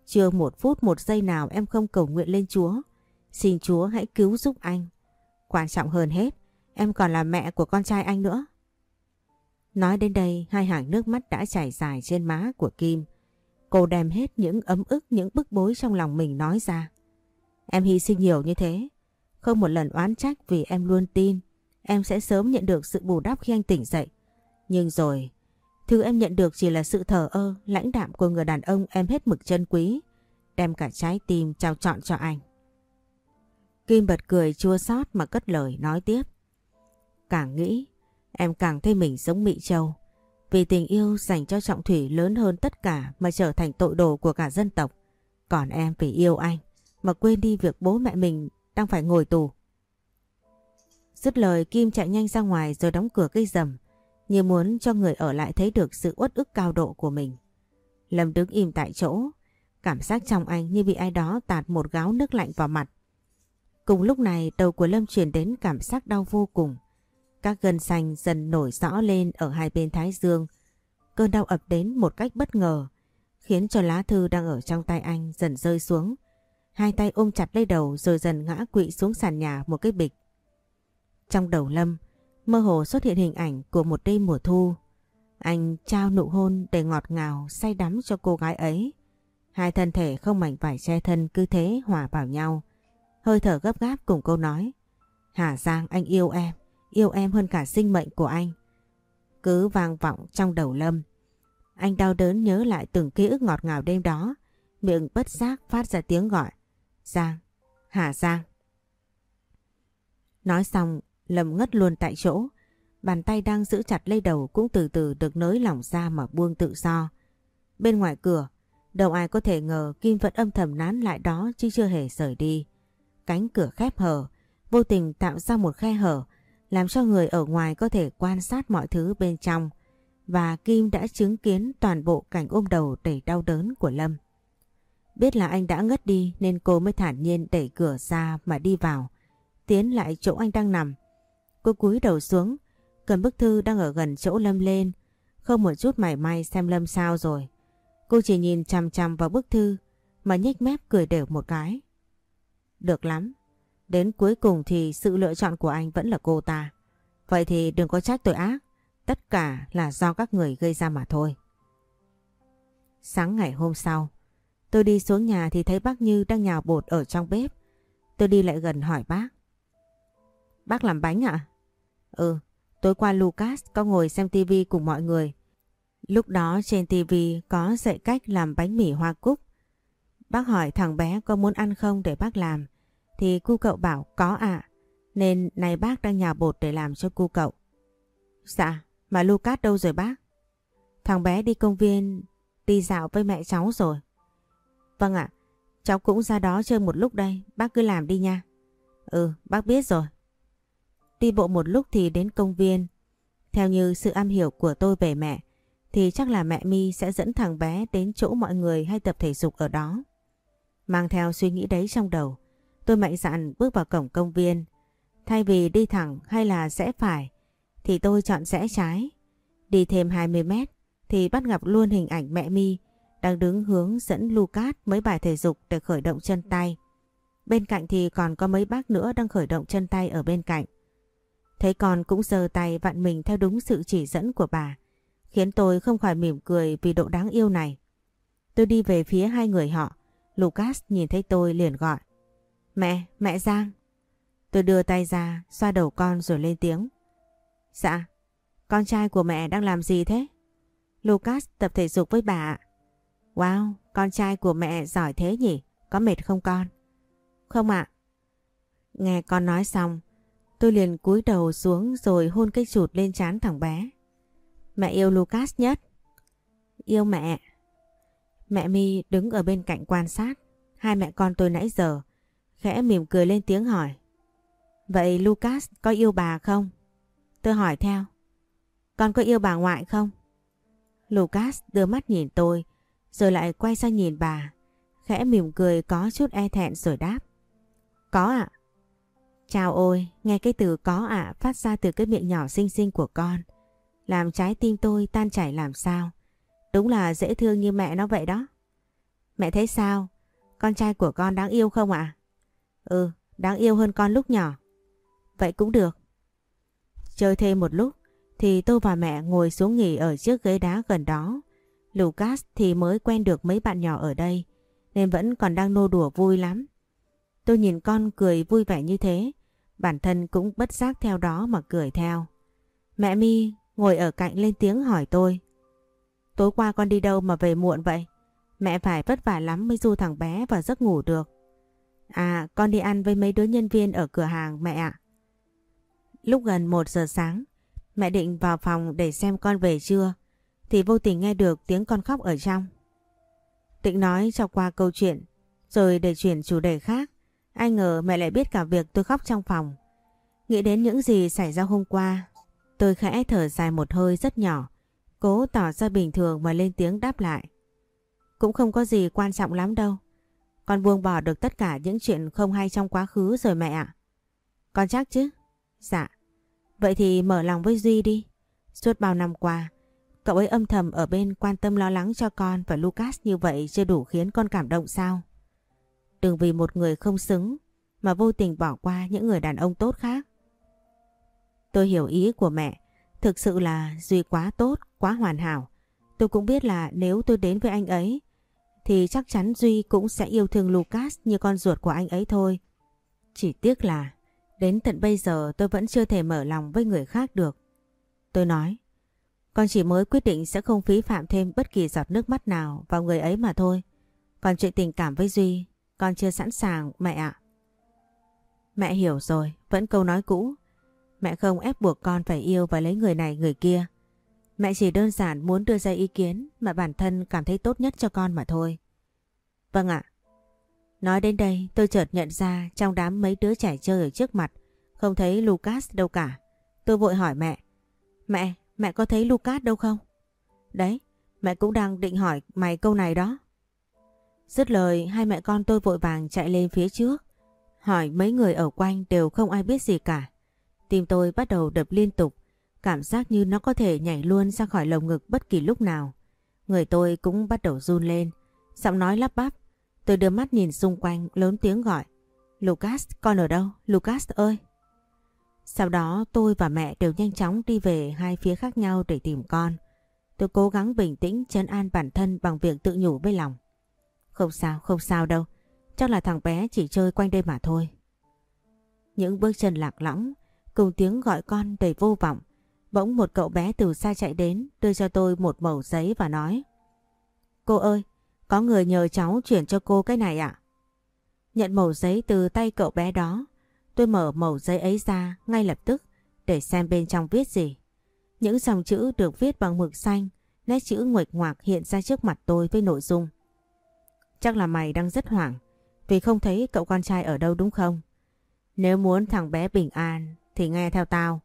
chưa một phút một giây nào em không cầu nguyện lên Chúa. Xin Chúa hãy cứu giúp anh. Quan trọng hơn hết, em còn là mẹ của con trai anh nữa. Nói đến đây, hai hàng nước mắt đã chảy dài trên má của Kim. Cô đem hết những ấm ức, những bức bối trong lòng mình nói ra. Em hy sinh nhiều như thế, không một lần oán trách vì em luôn tin em sẽ sớm nhận được sự bù đắp khi anh tỉnh dậy. Nhưng rồi, thứ em nhận được chỉ là sự thờ ơ, lãnh đạm của người đàn ông em hết mực chân quý, đem cả trái tim trao chọn cho anh. Kim bật cười chua xót mà cất lời nói tiếp. Càng nghĩ, em càng thấy mình giống Mỹ Châu. Vì tình yêu dành cho Trọng Thủy lớn hơn tất cả mà trở thành tội đồ của cả dân tộc. Còn em vì yêu anh mà quên đi việc bố mẹ mình đang phải ngồi tù. Dứt lời Kim chạy nhanh ra ngoài rồi đóng cửa cây rầm như muốn cho người ở lại thấy được sự uất ức cao độ của mình. Lâm đứng im tại chỗ, cảm giác trong anh như bị ai đó tạt một gáo nước lạnh vào mặt. Cùng lúc này đầu của Lâm truyền đến cảm giác đau vô cùng. Các gân xanh dần nổi rõ lên ở hai bên thái dương. Cơn đau ập đến một cách bất ngờ, khiến cho lá thư đang ở trong tay anh dần rơi xuống. Hai tay ôm chặt lấy đầu rồi dần ngã quỵ xuống sàn nhà một cái bịch. Trong đầu Lâm, mơ hồ xuất hiện hình ảnh của một đêm mùa thu. Anh trao nụ hôn để ngọt ngào, say đắm cho cô gái ấy. Hai thân thể không mảnh vải che thân cứ thế hòa vào nhau. Hơi thở gấp gáp cùng câu nói. Hà Giang anh yêu em, yêu em hơn cả sinh mệnh của anh. Cứ vang vọng trong đầu Lâm. Anh đau đớn nhớ lại từng ký ức ngọt ngào đêm đó. Miệng bất giác phát ra tiếng gọi. Giang, Hà Giang. Nói xong, Lâm ngất luôn tại chỗ. Bàn tay đang giữ chặt lấy đầu cũng từ từ được nới lỏng ra mà buông tự do. Bên ngoài cửa, đâu ai có thể ngờ Kim vẫn âm thầm nán lại đó chứ chưa hề rời đi. Cánh cửa khép hờ, vô tình tạo ra một khe hở, làm cho người ở ngoài có thể quan sát mọi thứ bên trong. Và Kim đã chứng kiến toàn bộ cảnh ôm đầu đầy đau đớn của Lâm. Biết là anh đã ngất đi nên cô mới thản nhiên đẩy cửa ra mà đi vào. Tiến lại chỗ anh đang nằm. Cô cúi đầu xuống, cầm bức thư đang ở gần chỗ Lâm lên. Không một chút mảy may xem Lâm sao rồi. Cô chỉ nhìn chằm chằm vào bức thư mà nhếch mép cười đều một cái. Được lắm. Đến cuối cùng thì sự lựa chọn của anh vẫn là cô ta. Vậy thì đừng có trách tội ác. Tất cả là do các người gây ra mà thôi. Sáng ngày hôm sau, tôi đi xuống nhà thì thấy bác Như đang nhào bột ở trong bếp. Tôi đi lại gần hỏi bác. Bác làm bánh ạ? Ừ, Tối qua Lucas có ngồi xem tivi cùng mọi người. Lúc đó trên tivi có dạy cách làm bánh mì hoa cúc. Bác hỏi thằng bé có muốn ăn không để bác làm. Thì cu cậu bảo có ạ. Nên này bác đang nhào bột để làm cho cu cậu. Dạ, mà Lucas đâu rồi bác? Thằng bé đi công viên đi dạo với mẹ cháu rồi. Vâng ạ, cháu cũng ra đó chơi một lúc đây, bác cứ làm đi nha. Ừ, bác biết rồi. Đi bộ một lúc thì đến công viên. Theo như sự am hiểu của tôi về mẹ, thì chắc là mẹ mi sẽ dẫn thằng bé đến chỗ mọi người hay tập thể dục ở đó. Mang theo suy nghĩ đấy trong đầu, tôi mạnh dạn bước vào cổng công viên. Thay vì đi thẳng hay là rẽ phải, thì tôi chọn rẽ trái. Đi thêm 20 mét thì bắt gặp luôn hình ảnh mẹ mi đang đứng hướng dẫn Lucas mấy bài thể dục để khởi động chân tay. Bên cạnh thì còn có mấy bác nữa đang khởi động chân tay ở bên cạnh. Thấy con cũng giơ tay vặn mình theo đúng sự chỉ dẫn của bà, khiến tôi không khỏi mỉm cười vì độ đáng yêu này. Tôi đi về phía hai người họ, Lucas nhìn thấy tôi liền gọi. Mẹ, mẹ Giang. Tôi đưa tay ra, xoa đầu con rồi lên tiếng. Dạ, con trai của mẹ đang làm gì thế? Lucas tập thể dục với bà Wow, con trai của mẹ giỏi thế nhỉ? Có mệt không con? Không ạ. Nghe con nói xong, tôi liền cúi đầu xuống rồi hôn cái chụt lên trán thằng bé. Mẹ yêu Lucas nhất. Yêu mẹ. Mẹ mi đứng ở bên cạnh quan sát. Hai mẹ con tôi nãy giờ. Khẽ mỉm cười lên tiếng hỏi. Vậy Lucas có yêu bà không? Tôi hỏi theo. Con có yêu bà ngoại không? Lucas đưa mắt nhìn tôi, rồi lại quay sang nhìn bà. Khẽ mỉm cười có chút e thẹn rồi đáp. Có ạ. Chào ôi, nghe cái từ có ạ phát ra từ cái miệng nhỏ xinh xinh của con. Làm trái tim tôi tan chảy làm sao. Đúng là dễ thương như mẹ nó vậy đó. Mẹ thấy sao? Con trai của con đáng yêu không ạ? Ừ, đáng yêu hơn con lúc nhỏ. Vậy cũng được. Chơi thêm một lúc, thì tôi và mẹ ngồi xuống nghỉ ở chiếc ghế đá gần đó. Lucas thì mới quen được mấy bạn nhỏ ở đây nên vẫn còn đang nô đùa vui lắm. Tôi nhìn con cười vui vẻ như thế, bản thân cũng bất giác theo đó mà cười theo. Mẹ mi ngồi ở cạnh lên tiếng hỏi tôi. Tối qua con đi đâu mà về muộn vậy? Mẹ phải vất vả lắm mới du thằng bé vào giấc ngủ được. À, con đi ăn với mấy đứa nhân viên ở cửa hàng mẹ ạ. Lúc gần 1 giờ sáng, Mẹ định vào phòng để xem con về chưa thì vô tình nghe được tiếng con khóc ở trong. Tịnh nói cho qua câu chuyện rồi để chuyển chủ đề khác. Ai ngờ mẹ lại biết cả việc tôi khóc trong phòng. Nghĩ đến những gì xảy ra hôm qua tôi khẽ thở dài một hơi rất nhỏ cố tỏ ra bình thường mà lên tiếng đáp lại. Cũng không có gì quan trọng lắm đâu. Con buông bỏ được tất cả những chuyện không hay trong quá khứ rồi mẹ ạ. Con chắc chứ? Dạ. Vậy thì mở lòng với Duy đi. Suốt bao năm qua, cậu ấy âm thầm ở bên quan tâm lo lắng cho con và Lucas như vậy chưa đủ khiến con cảm động sao? Đừng vì một người không xứng mà vô tình bỏ qua những người đàn ông tốt khác. Tôi hiểu ý của mẹ. Thực sự là Duy quá tốt, quá hoàn hảo. Tôi cũng biết là nếu tôi đến với anh ấy thì chắc chắn Duy cũng sẽ yêu thương Lucas như con ruột của anh ấy thôi. Chỉ tiếc là Đến tận bây giờ tôi vẫn chưa thể mở lòng với người khác được. Tôi nói, con chỉ mới quyết định sẽ không phí phạm thêm bất kỳ giọt nước mắt nào vào người ấy mà thôi. Còn chuyện tình cảm với Duy, con chưa sẵn sàng mẹ ạ. Mẹ hiểu rồi, vẫn câu nói cũ. Mẹ không ép buộc con phải yêu và lấy người này người kia. Mẹ chỉ đơn giản muốn đưa ra ý kiến mà bản thân cảm thấy tốt nhất cho con mà thôi. Vâng ạ. Nói đến đây tôi chợt nhận ra trong đám mấy đứa trẻ chơi ở trước mặt không thấy Lucas đâu cả. Tôi vội hỏi mẹ. Mẹ, mẹ có thấy Lucas đâu không? Đấy, mẹ cũng đang định hỏi mày câu này đó. Dứt lời hai mẹ con tôi vội vàng chạy lên phía trước. Hỏi mấy người ở quanh đều không ai biết gì cả. Tim tôi bắt đầu đập liên tục. Cảm giác như nó có thể nhảy luôn ra khỏi lồng ngực bất kỳ lúc nào. Người tôi cũng bắt đầu run lên. Giọng nói lắp bắp. Tôi đưa mắt nhìn xung quanh lớn tiếng gọi. Lucas, con ở đâu? Lucas ơi! Sau đó tôi và mẹ đều nhanh chóng đi về hai phía khác nhau để tìm con. Tôi cố gắng bình tĩnh chấn an bản thân bằng việc tự nhủ với lòng. Không sao, không sao đâu. Chắc là thằng bé chỉ chơi quanh đây mà thôi. Những bước chân lạc lõng cùng tiếng gọi con đầy vô vọng Bỗng một cậu bé từ xa chạy đến đưa cho tôi một mẩu giấy và nói Cô ơi, có người nhờ cháu chuyển cho cô cái này ạ. Nhận mẩu giấy từ tay cậu bé đó, tôi mở mẩu giấy ấy ra ngay lập tức để xem bên trong viết gì. Những dòng chữ được viết bằng mực xanh, nét chữ nguệch ngoạc hiện ra trước mặt tôi với nội dung. Chắc là mày đang rất hoảng vì không thấy cậu con trai ở đâu đúng không? Nếu muốn thằng bé bình an thì nghe theo tao.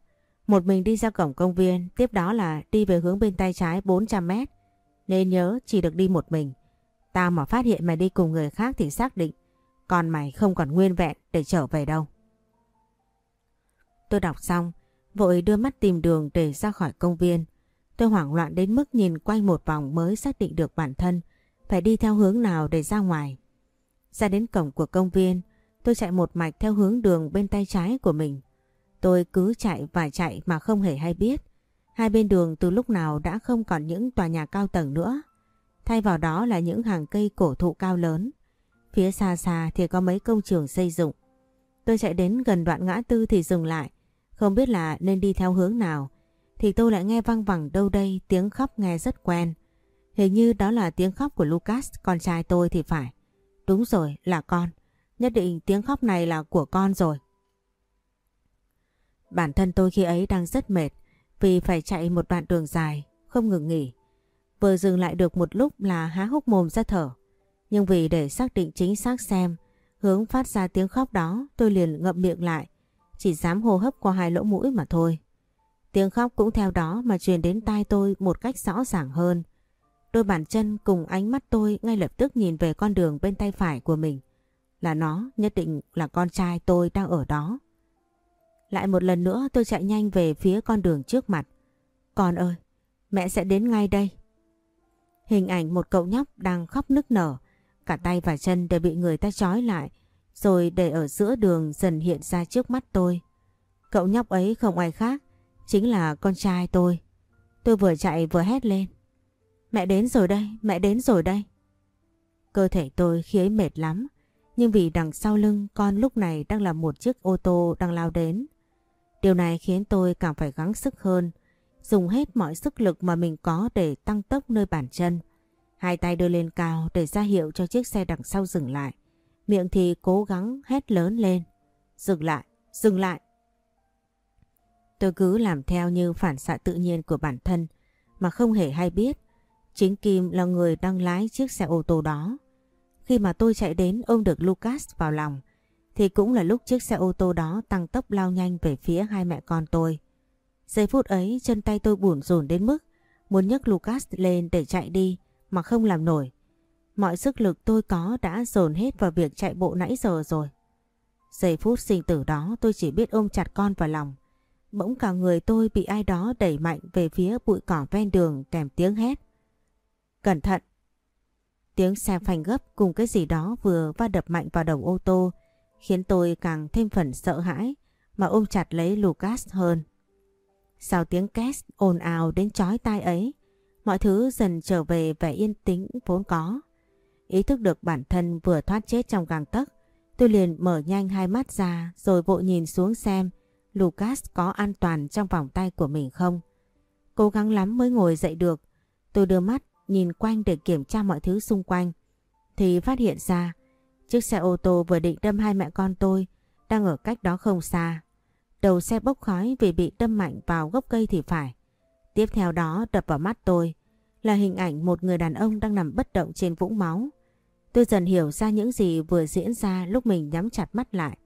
Một mình đi ra cổng công viên, tiếp đó là đi về hướng bên tay trái 400 mét. Nên nhớ chỉ được đi một mình. Tao mà phát hiện mày đi cùng người khác thì xác định còn mày không còn nguyên vẹn để trở về đâu. Tôi đọc xong, vội đưa mắt tìm đường để ra khỏi công viên. Tôi hoảng loạn đến mức nhìn quanh một vòng mới xác định được bản thân phải đi theo hướng nào để ra ngoài. Ra đến cổng của công viên, tôi chạy một mạch theo hướng đường bên tay trái của mình. Tôi cứ chạy và chạy mà không hề hay biết. Hai bên đường từ lúc nào đã không còn những tòa nhà cao tầng nữa. Thay vào đó là những hàng cây cổ thụ cao lớn. Phía xa xa thì có mấy công trường xây dựng. Tôi chạy đến gần đoạn ngã tư thì dừng lại. Không biết là nên đi theo hướng nào. Thì tôi lại nghe văng vẳng đâu đây tiếng khóc nghe rất quen. Hình như đó là tiếng khóc của Lucas, con trai tôi thì phải. Đúng rồi, là con. Nhất định tiếng khóc này là của con rồi. Bản thân tôi khi ấy đang rất mệt vì phải chạy một đoạn đường dài, không ngừng nghỉ. Vừa dừng lại được một lúc là há hốc mồm ra thở. Nhưng vì để xác định chính xác xem hướng phát ra tiếng khóc đó tôi liền ngậm miệng lại. Chỉ dám hô hấp qua hai lỗ mũi mà thôi. Tiếng khóc cũng theo đó mà truyền đến tai tôi một cách rõ ràng hơn. Đôi bàn chân cùng ánh mắt tôi ngay lập tức nhìn về con đường bên tay phải của mình. Là nó, nhất định là con trai tôi đang ở đó. Lại một lần nữa tôi chạy nhanh về phía con đường trước mặt. Con ơi, mẹ sẽ đến ngay đây. Hình ảnh một cậu nhóc đang khóc nức nở, cả tay và chân đều bị người ta trói lại, rồi để ở giữa đường dần hiện ra trước mắt tôi. Cậu nhóc ấy không ai khác, chính là con trai tôi. Tôi vừa chạy vừa hét lên. Mẹ đến rồi đây, mẹ đến rồi đây. Cơ thể tôi khi ấy mệt lắm, nhưng vì đằng sau lưng con lúc này đang là một chiếc ô tô đang lao đến. Điều này khiến tôi càng phải gắng sức hơn, dùng hết mọi sức lực mà mình có để tăng tốc nơi bàn chân. Hai tay đưa lên cao để ra hiệu cho chiếc xe đằng sau dừng lại. Miệng thì cố gắng hét lớn lên. Dừng lại, dừng lại. Tôi cứ làm theo như phản xạ tự nhiên của bản thân mà không hề hay biết. Chính Kim là người đang lái chiếc xe ô tô đó. Khi mà tôi chạy đến ôm được Lucas vào lòng thì cũng là lúc chiếc xe ô tô đó tăng tốc lao nhanh về phía hai mẹ con tôi. Giây phút ấy chân tay tôi buồn rùn đến mức muốn nhấc Lucas lên để chạy đi mà không làm nổi. Mọi sức lực tôi có đã dồn hết vào việc chạy bộ nãy giờ rồi. Giây phút sinh tử đó tôi chỉ biết ôm chặt con vào lòng. Bỗng cả người tôi bị ai đó đẩy mạnh về phía bụi cỏ ven đường kèm tiếng hét. Cẩn thận! Tiếng xe phanh gấp cùng cái gì đó vừa va đập mạnh vào đầu ô tô khiến tôi càng thêm phần sợ hãi mà ôm chặt lấy Lucas hơn. Sau tiếng két ồn ào đến chói tai ấy, mọi thứ dần trở về vẻ yên tĩnh vốn có. Ý thức được bản thân vừa thoát chết trong gang tấc, tôi liền mở nhanh hai mắt ra rồi vội nhìn xuống xem Lucas có an toàn trong vòng tay của mình không. Cố gắng lắm mới ngồi dậy được, tôi đưa mắt nhìn quanh để kiểm tra mọi thứ xung quanh, thì phát hiện ra chiếc xe ô tô vừa định đâm hai mẹ con tôi đang ở cách đó không xa. Đầu xe bốc khói vì bị đâm mạnh vào gốc cây thì phải. Tiếp theo đó đập vào mắt tôi là hình ảnh một người đàn ông đang nằm bất động trên vũng máu. Tôi dần hiểu ra những gì vừa diễn ra lúc mình nhắm chặt mắt lại.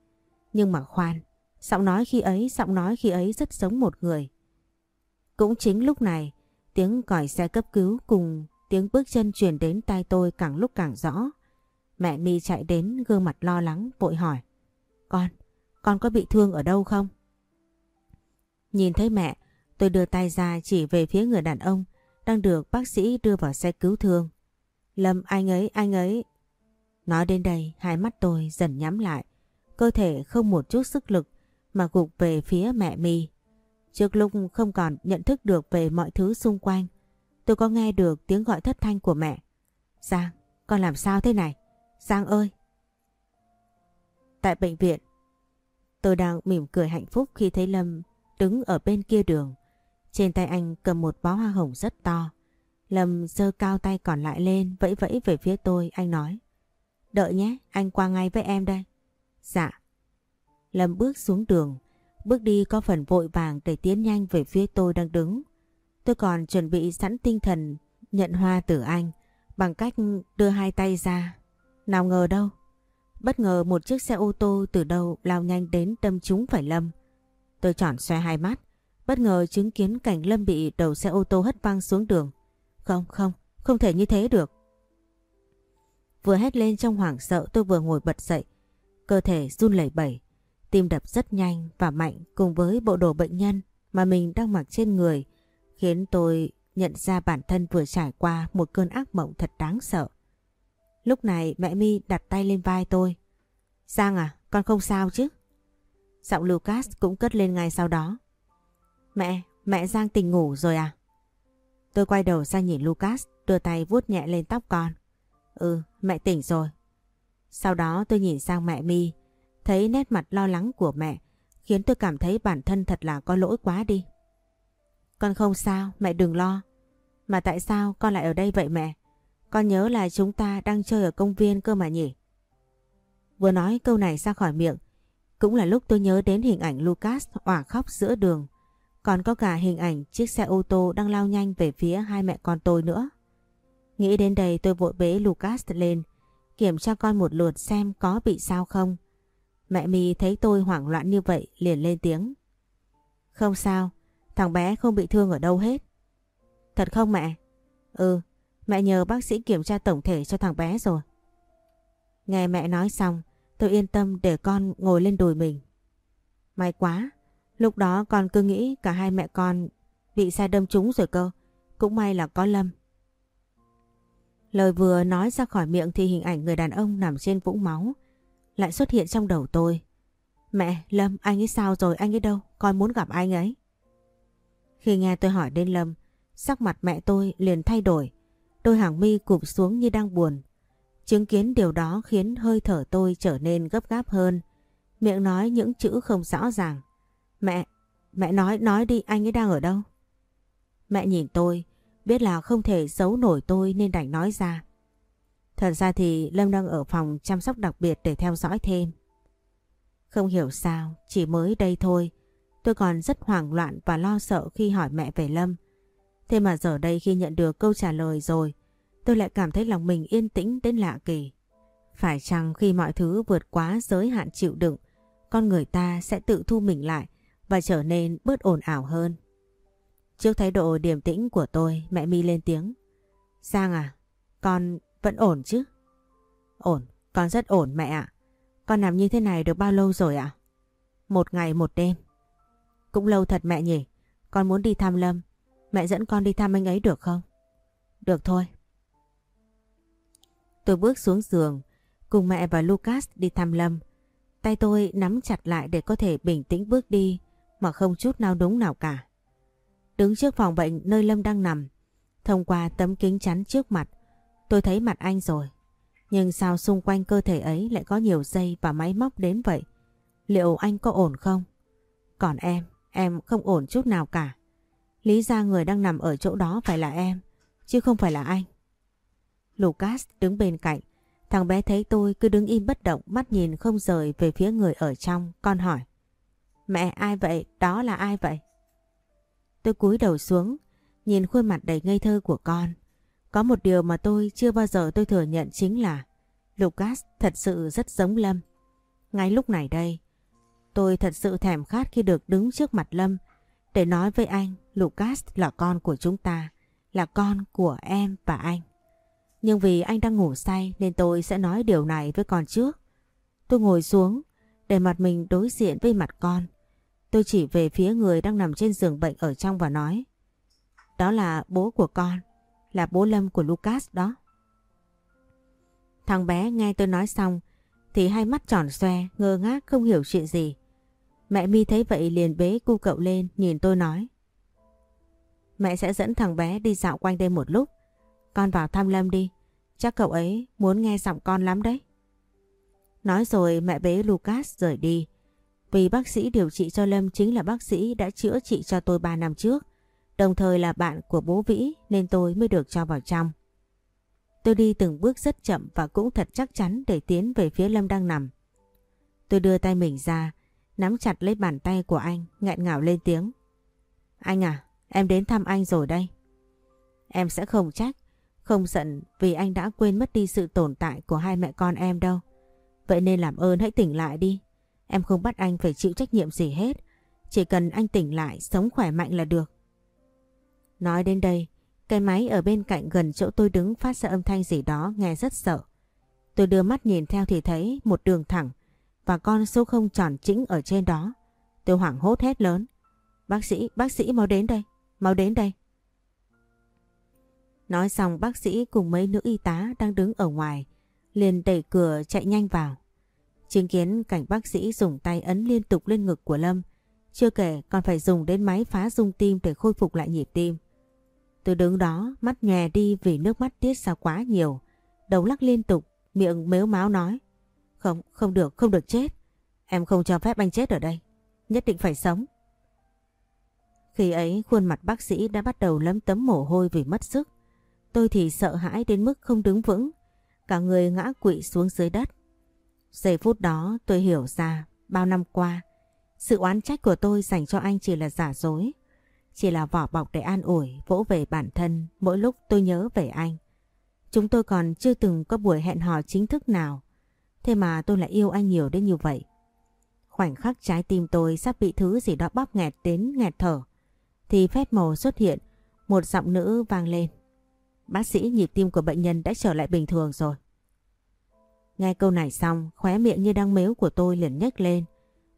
Nhưng mà khoan, giọng nói khi ấy, giọng nói khi ấy rất giống một người. Cũng chính lúc này, tiếng còi xe cấp cứu cùng tiếng bước chân truyền đến tai tôi càng lúc càng rõ. Mẹ mi chạy đến gương mặt lo lắng vội hỏi. Con, con có bị thương ở đâu không? Nhìn thấy mẹ, tôi đưa tay ra chỉ về phía người đàn ông đang được bác sĩ đưa vào xe cứu thương. Lâm anh ấy, anh ấy. Nói đến đây, hai mắt tôi dần nhắm lại. Cơ thể không một chút sức lực mà gục về phía mẹ mi. Trước lúc không còn nhận thức được về mọi thứ xung quanh, tôi có nghe được tiếng gọi thất thanh của mẹ. Giang, con làm sao thế này? Giang ơi! Tại bệnh viện, tôi đang mỉm cười hạnh phúc khi thấy Lâm đứng ở bên kia đường. Trên tay anh cầm một bó hoa hồng rất to. Lâm giơ cao tay còn lại lên vẫy vẫy về phía tôi, anh nói. Đợi nhé, anh qua ngay với em đây. Dạ. Lâm bước xuống đường, bước đi có phần vội vàng để tiến nhanh về phía tôi đang đứng. Tôi còn chuẩn bị sẵn tinh thần nhận hoa từ anh bằng cách đưa hai tay ra. Nào ngờ đâu. Bất ngờ một chiếc xe ô tô từ đâu lao nhanh đến đâm trúng phải Lâm. Tôi tròn xoe hai mắt, bất ngờ chứng kiến cảnh Lâm bị đầu xe ô tô hất văng xuống đường. Không, không, không thể như thế được. Vừa hét lên trong hoảng sợ tôi vừa ngồi bật dậy. Cơ thể run lẩy bẩy, tim đập rất nhanh và mạnh cùng với bộ đồ bệnh nhân mà mình đang mặc trên người khiến tôi nhận ra bản thân vừa trải qua một cơn ác mộng thật đáng sợ. Lúc này mẹ mi đặt tay lên vai tôi. Giang à, con không sao chứ? Giọng Lucas cũng cất lên ngay sau đó. Mẹ, mẹ Giang tỉnh ngủ rồi à? Tôi quay đầu sang nhìn Lucas, đưa tay vuốt nhẹ lên tóc con. Ừ, mẹ tỉnh rồi. Sau đó tôi nhìn sang mẹ mi, thấy nét mặt lo lắng của mẹ, khiến tôi cảm thấy bản thân thật là có lỗi quá đi. Con không sao, mẹ đừng lo. Mà tại sao con lại ở đây vậy mẹ? Con nhớ là chúng ta đang chơi ở công viên cơ mà nhỉ? Vừa nói câu này ra khỏi miệng, cũng là lúc tôi nhớ đến hình ảnh Lucas òa khóc giữa đường. Còn có cả hình ảnh chiếc xe ô tô đang lao nhanh về phía hai mẹ con tôi nữa. Nghĩ đến đây tôi vội bế Lucas lên, kiểm tra con một lượt xem có bị sao không. Mẹ mi thấy tôi hoảng loạn như vậy liền lên tiếng. Không sao, thằng bé không bị thương ở đâu hết. Thật không mẹ? Ừ, mẹ nhờ bác sĩ kiểm tra tổng thể cho thằng bé rồi. Nghe mẹ nói xong, tôi yên tâm để con ngồi lên đùi mình. May quá, lúc đó con cứ nghĩ cả hai mẹ con bị xe đâm trúng rồi cơ. Cũng may là có Lâm. Lời vừa nói ra khỏi miệng thì hình ảnh người đàn ông nằm trên vũng máu lại xuất hiện trong đầu tôi. Mẹ, Lâm, anh ấy sao rồi, anh ấy đâu? Con muốn gặp anh ấy. Khi nghe tôi hỏi đến Lâm, sắc mặt mẹ tôi liền thay đổi. Đôi hàng mi cụp xuống như đang buồn. Chứng kiến điều đó khiến hơi thở tôi trở nên gấp gáp hơn. Miệng nói những chữ không rõ ràng. Mẹ, mẹ nói, nói đi anh ấy đang ở đâu? Mẹ nhìn tôi, biết là không thể giấu nổi tôi nên đành nói ra. Thật ra thì Lâm đang ở phòng chăm sóc đặc biệt để theo dõi thêm. Không hiểu sao, chỉ mới đây thôi, tôi còn rất hoảng loạn và lo sợ khi hỏi mẹ về Lâm. Thế mà giờ đây khi nhận được câu trả lời rồi, tôi lại cảm thấy lòng mình yên tĩnh đến lạ kỳ. Phải chăng khi mọi thứ vượt quá giới hạn chịu đựng, con người ta sẽ tự thu mình lại và trở nên bớt ồn ảo hơn. Trước thái độ điềm tĩnh của tôi, mẹ mi lên tiếng. Giang à, con vẫn ổn chứ? Ổn, con rất ổn mẹ ạ. Con nằm như thế này được bao lâu rồi ạ? Một ngày một đêm. Cũng lâu thật mẹ nhỉ. Con muốn đi thăm Lâm. Mẹ dẫn con đi thăm anh ấy được không? Được thôi. Tôi bước xuống giường, cùng mẹ và Lucas đi thăm Lâm. Tay tôi nắm chặt lại để có thể bình tĩnh bước đi mà không chút nào đúng nào cả. Đứng trước phòng bệnh nơi Lâm đang nằm, thông qua tấm kính chắn trước mặt, tôi thấy mặt anh rồi. Nhưng sao xung quanh cơ thể ấy lại có nhiều dây và máy móc đến vậy? Liệu anh có ổn không? Còn em, em không ổn chút nào cả. Lý ra người đang nằm ở chỗ đó phải là em, chứ không phải là anh. Lucas đứng bên cạnh, thằng bé thấy tôi cứ đứng im bất động mắt nhìn không rời về phía người ở trong, con hỏi. Mẹ ai vậy? Đó là ai vậy? Tôi cúi đầu xuống, nhìn khuôn mặt đầy ngây thơ của con. Có một điều mà tôi chưa bao giờ tôi thừa nhận chính là Lucas thật sự rất giống Lâm. Ngay lúc này đây, tôi thật sự thèm khát khi được đứng trước mặt Lâm để nói với anh Lucas là con của chúng ta, là con của em và anh. Nhưng vì anh đang ngủ say nên tôi sẽ nói điều này với con trước. Tôi ngồi xuống để mặt mình đối diện với mặt con. Tôi chỉ về phía người đang nằm trên giường bệnh ở trong và nói Đó là bố của con, là bố Lâm của Lucas đó. Thằng bé nghe tôi nói xong thì hai mắt tròn xoe, ngơ ngác không hiểu chuyện gì. Mẹ mi thấy vậy liền bế cu cậu lên nhìn tôi nói Mẹ sẽ dẫn thằng bé đi dạo quanh đây một lúc. Con vào thăm Lâm đi, chắc cậu ấy muốn nghe giọng con lắm đấy. Nói rồi mẹ bế Lucas rời đi. Vì bác sĩ điều trị cho Lâm chính là bác sĩ đã chữa trị cho tôi 3 năm trước. Đồng thời là bạn của bố Vĩ nên tôi mới được cho vào trong. Tôi đi từng bước rất chậm và cũng thật chắc chắn để tiến về phía Lâm đang nằm. Tôi đưa tay mình ra, nắm chặt lấy bàn tay của anh, ngạn ngào lên tiếng. Anh à, em đến thăm anh rồi đây. Em sẽ không trách, không giận vì anh đã quên mất đi sự tồn tại của hai mẹ con em đâu. Vậy nên làm ơn hãy tỉnh lại đi. Em không bắt anh phải chịu trách nhiệm gì hết. Chỉ cần anh tỉnh lại, sống khỏe mạnh là được. Nói đến đây, cái máy ở bên cạnh gần chỗ tôi đứng phát ra âm thanh gì đó nghe rất sợ. Tôi đưa mắt nhìn theo thì thấy một đường thẳng và con số không tròn chỉnh ở trên đó. Tôi hoảng hốt hét lớn. Bác sĩ, bác sĩ mau đến đây, mau đến đây. Nói xong bác sĩ cùng mấy nữ y tá đang đứng ở ngoài liền đẩy cửa chạy nhanh vào. Chứng kiến cảnh bác sĩ dùng tay ấn liên tục lên ngực của Lâm chưa kể còn phải dùng đến máy phá dung tim để khôi phục lại nhịp tim. Tôi đứng đó mắt nhòe đi vì nước mắt tiết ra quá nhiều. Đầu lắc liên tục, miệng mếu máo nói. Không, không được, không được chết. Em không cho phép anh chết ở đây. Nhất định phải sống. Khi ấy khuôn mặt bác sĩ đã bắt đầu lấm tấm mồ hôi vì mất sức. Tôi thì sợ hãi đến mức không đứng vững. Cả người ngã quỵ xuống dưới đất. Giây phút đó tôi hiểu ra bao năm qua sự oán trách của tôi dành cho anh chỉ là giả dối. Chỉ là vỏ bọc để an ủi, vỗ về bản thân mỗi lúc tôi nhớ về anh. Chúng tôi còn chưa từng có buổi hẹn hò chính thức nào. Thế mà tôi lại yêu anh nhiều đến như vậy. Khoảnh khắc trái tim tôi sắp bị thứ gì đó bóp nghẹt đến nghẹt thở. Thì phép màu xuất hiện, một giọng nữ vang lên. Bác sĩ nhịp tim của bệnh nhân đã trở lại bình thường rồi. Nghe câu này xong, khóe miệng như đang mếu của tôi liền nhếch lên.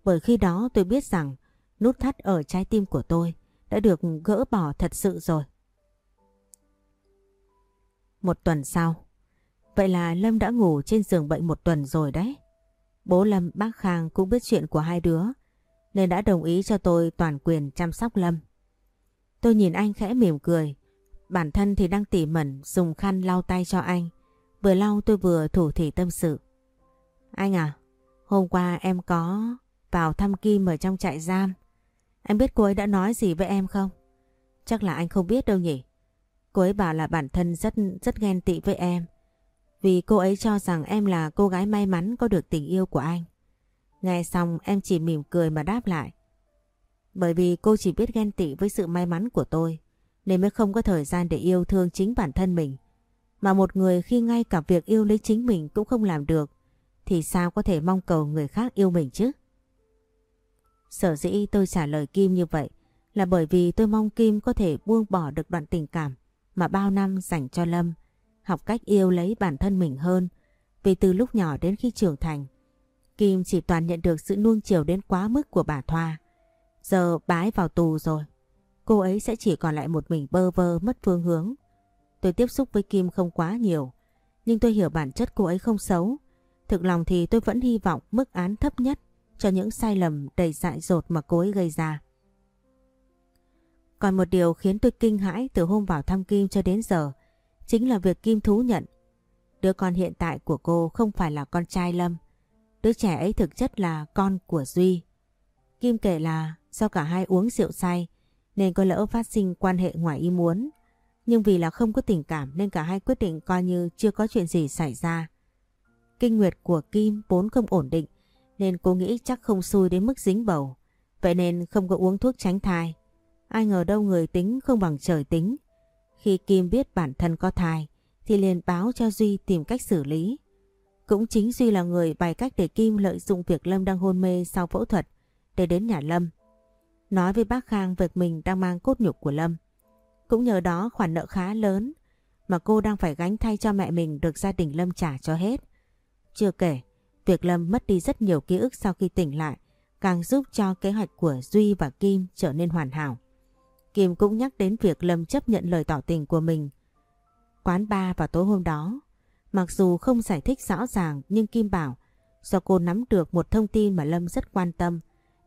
Bởi khi đó tôi biết rằng nút thắt ở trái tim của tôi đã được gỡ bỏ thật sự rồi. Một tuần sau, vậy là Lâm đã ngủ trên giường bệnh một tuần rồi đấy. Bố Lâm bác Khang cũng biết chuyện của hai đứa nên đã đồng ý cho tôi toàn quyền chăm sóc Lâm. Tôi nhìn anh khẽ mỉm cười, bản thân thì đang tỉ mẩn dùng khăn lau tay cho anh. Vừa lau tôi vừa thủ thỉ tâm sự. Anh à, hôm qua em có vào thăm Kim ở trong trại giam. Em biết cô ấy đã nói gì với em không? Chắc là anh không biết đâu nhỉ. Cô ấy bảo là bản thân rất rất ghen tị với em. Vì cô ấy cho rằng em là cô gái may mắn có được tình yêu của anh. Nghe xong em chỉ mỉm cười mà đáp lại. Bởi vì cô chỉ biết ghen tị với sự may mắn của tôi nên mới không có thời gian để yêu thương chính bản thân mình. Mà một người khi ngay cả việc yêu lấy chính mình cũng không làm được thì sao có thể mong cầu người khác yêu mình chứ? Sở dĩ tôi trả lời Kim như vậy là bởi vì tôi mong Kim có thể buông bỏ được đoạn tình cảm mà bao năm dành cho Lâm, học cách yêu lấy bản thân mình hơn. Vì từ lúc nhỏ đến khi trưởng thành, Kim chỉ toàn nhận được sự nuông chiều đến quá mức của bà Thoa. Giờ bái vào tù rồi, cô ấy sẽ chỉ còn lại một mình bơ vơ mất phương hướng. Tôi tiếp xúc với Kim không quá nhiều, nhưng tôi hiểu bản chất cô ấy không xấu. Thực lòng thì tôi vẫn hy vọng mức án thấp nhất cho những sai lầm đầy dại dột mà cô ấy gây ra. Còn một điều khiến tôi kinh hãi từ hôm vào thăm Kim cho đến giờ chính là việc Kim thú nhận đứa con hiện tại của cô không phải là con trai Lâm. Đứa trẻ ấy thực chất là con của Duy. Kim kể là do cả hai uống rượu say nên có lỡ phát sinh quan hệ ngoài ý muốn. Nhưng vì là không có tình cảm nên cả hai quyết định coi như chưa có chuyện gì xảy ra. Kinh nguyệt của Kim vốn không ổn định, nên cô nghĩ chắc không xui đến mức dính bầu. Vậy nên không có uống thuốc tránh thai. Ai ngờ đâu người tính không bằng trời tính. Khi Kim biết bản thân có thai, thì liền báo cho Duy tìm cách xử lý. Cũng chính Duy là người bày cách để Kim lợi dụng việc Lâm đang hôn mê sau phẫu thuật để đến nhà Lâm. Nói với bác Khang việc mình đang mang cốt nhục của Lâm. Cũng nhờ đó khoản nợ khá lớn mà cô đang phải gánh thay cho mẹ mình được gia đình Lâm trả cho hết. Chưa kể, Việc Lâm mất đi rất nhiều ký ức sau khi tỉnh lại càng giúp cho kế hoạch của Duy và Kim trở nên hoàn hảo. Kim cũng nhắc đến việc Lâm chấp nhận lời tỏ tình của mình. Quán ba vào tối hôm đó, mặc dù không giải thích rõ ràng nhưng Kim bảo do cô nắm được một thông tin mà Lâm rất quan tâm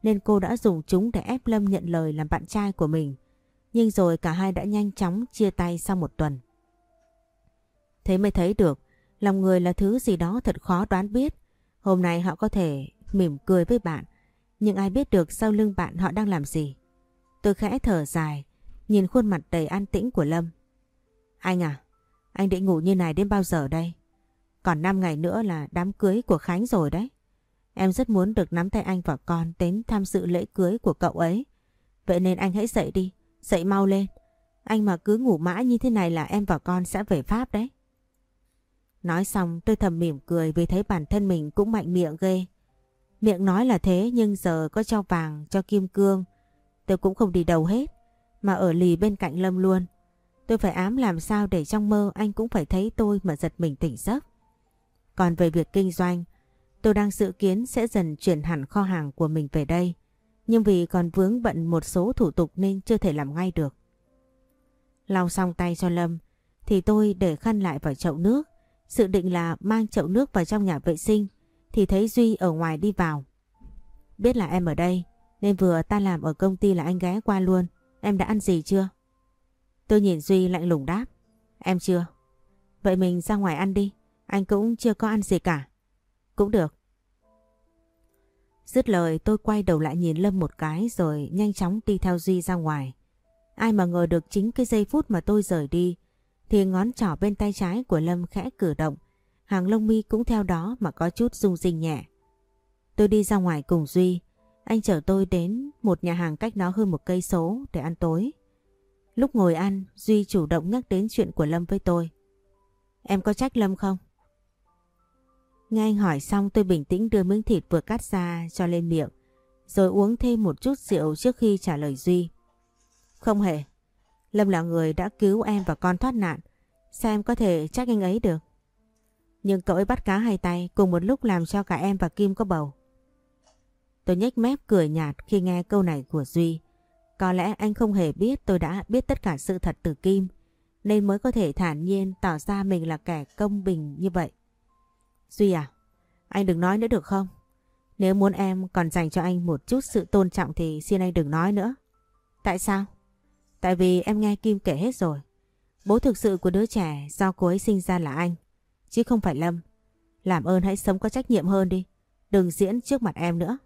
nên cô đã dùng chúng để ép Lâm nhận lời làm bạn trai của mình. Nhưng rồi cả hai đã nhanh chóng chia tay sau một tuần. Thế mới thấy được lòng người là thứ gì đó thật khó đoán biết Hôm nay họ có thể mỉm cười với bạn, nhưng ai biết được sau lưng bạn họ đang làm gì. Tôi khẽ thở dài, nhìn khuôn mặt đầy an tĩnh của Lâm. Anh à, anh định ngủ như này đến bao giờ đây? Còn 5 ngày nữa là đám cưới của Khánh rồi đấy. Em rất muốn được nắm tay anh và con đến tham dự lễ cưới của cậu ấy. Vậy nên anh hãy dậy đi, dậy mau lên. Anh mà cứ ngủ mãi như thế này là em và con sẽ về Pháp đấy. Nói xong tôi thầm mỉm cười vì thấy bản thân mình cũng mạnh miệng ghê. Miệng nói là thế nhưng giờ có cho vàng, cho kim cương. Tôi cũng không đi đâu hết, mà ở lì bên cạnh Lâm luôn. Tôi phải ám làm sao để trong mơ anh cũng phải thấy tôi mà giật mình tỉnh giấc. Còn về việc kinh doanh, tôi đang dự kiến sẽ dần chuyển hẳn kho hàng của mình về đây. Nhưng vì còn vướng bận một số thủ tục nên chưa thể làm ngay được. Lau xong tay cho Lâm, thì tôi để khăn lại vào chậu nước. dự định là mang chậu nước vào trong nhà vệ sinh, thì thấy Duy ở ngoài đi vào. Biết là em ở đây, nên vừa ta làm ở công ty là anh ghé qua luôn. Em đã ăn gì chưa? Tôi nhìn Duy lạnh lùng đáp. Em chưa. Vậy mình ra ngoài ăn đi. Anh cũng chưa có ăn gì cả. Cũng được. Dứt lời tôi quay đầu lại nhìn Lâm một cái rồi nhanh chóng đi theo Duy ra ngoài. Ai mà ngờ được chính cái giây phút mà tôi rời đi thì ngón trỏ bên tay trái của Lâm khẽ cử động. Hàng lông mi cũng theo đó mà có chút rung rinh nhẹ. Tôi đi ra ngoài cùng Duy. Anh chở tôi đến một nhà hàng cách nó hơn một cây số để ăn tối. Lúc ngồi ăn, Duy chủ động nhắc đến chuyện của Lâm với tôi. Em có trách Lâm không? Nghe anh hỏi xong tôi bình tĩnh đưa miếng thịt vừa cắt ra cho lên miệng, rồi uống thêm một chút rượu trước khi trả lời Duy. Không hề. Lâm là người đã cứu em và con thoát nạn. Sao em có thể trách anh ấy được? Nhưng cậu ấy bắt cá hai tay cùng một lúc làm cho cả em và Kim có bầu. Tôi nhếch mép cười nhạt khi nghe câu này của Duy. Có lẽ anh không hề biết tôi đã biết tất cả sự thật từ Kim nên mới có thể thản nhiên tỏ ra mình là kẻ công bình như vậy. Duy à, anh đừng nói nữa được không? Nếu muốn em còn dành cho anh một chút sự tôn trọng thì xin anh đừng nói nữa. Tại sao? Tại vì em nghe Kim kể hết rồi. Bố thực sự của đứa trẻ do cô ấy sinh ra là anh, chứ không phải Lâm. Làm ơn hãy sống có trách nhiệm hơn đi. Đừng diễn trước mặt em nữa.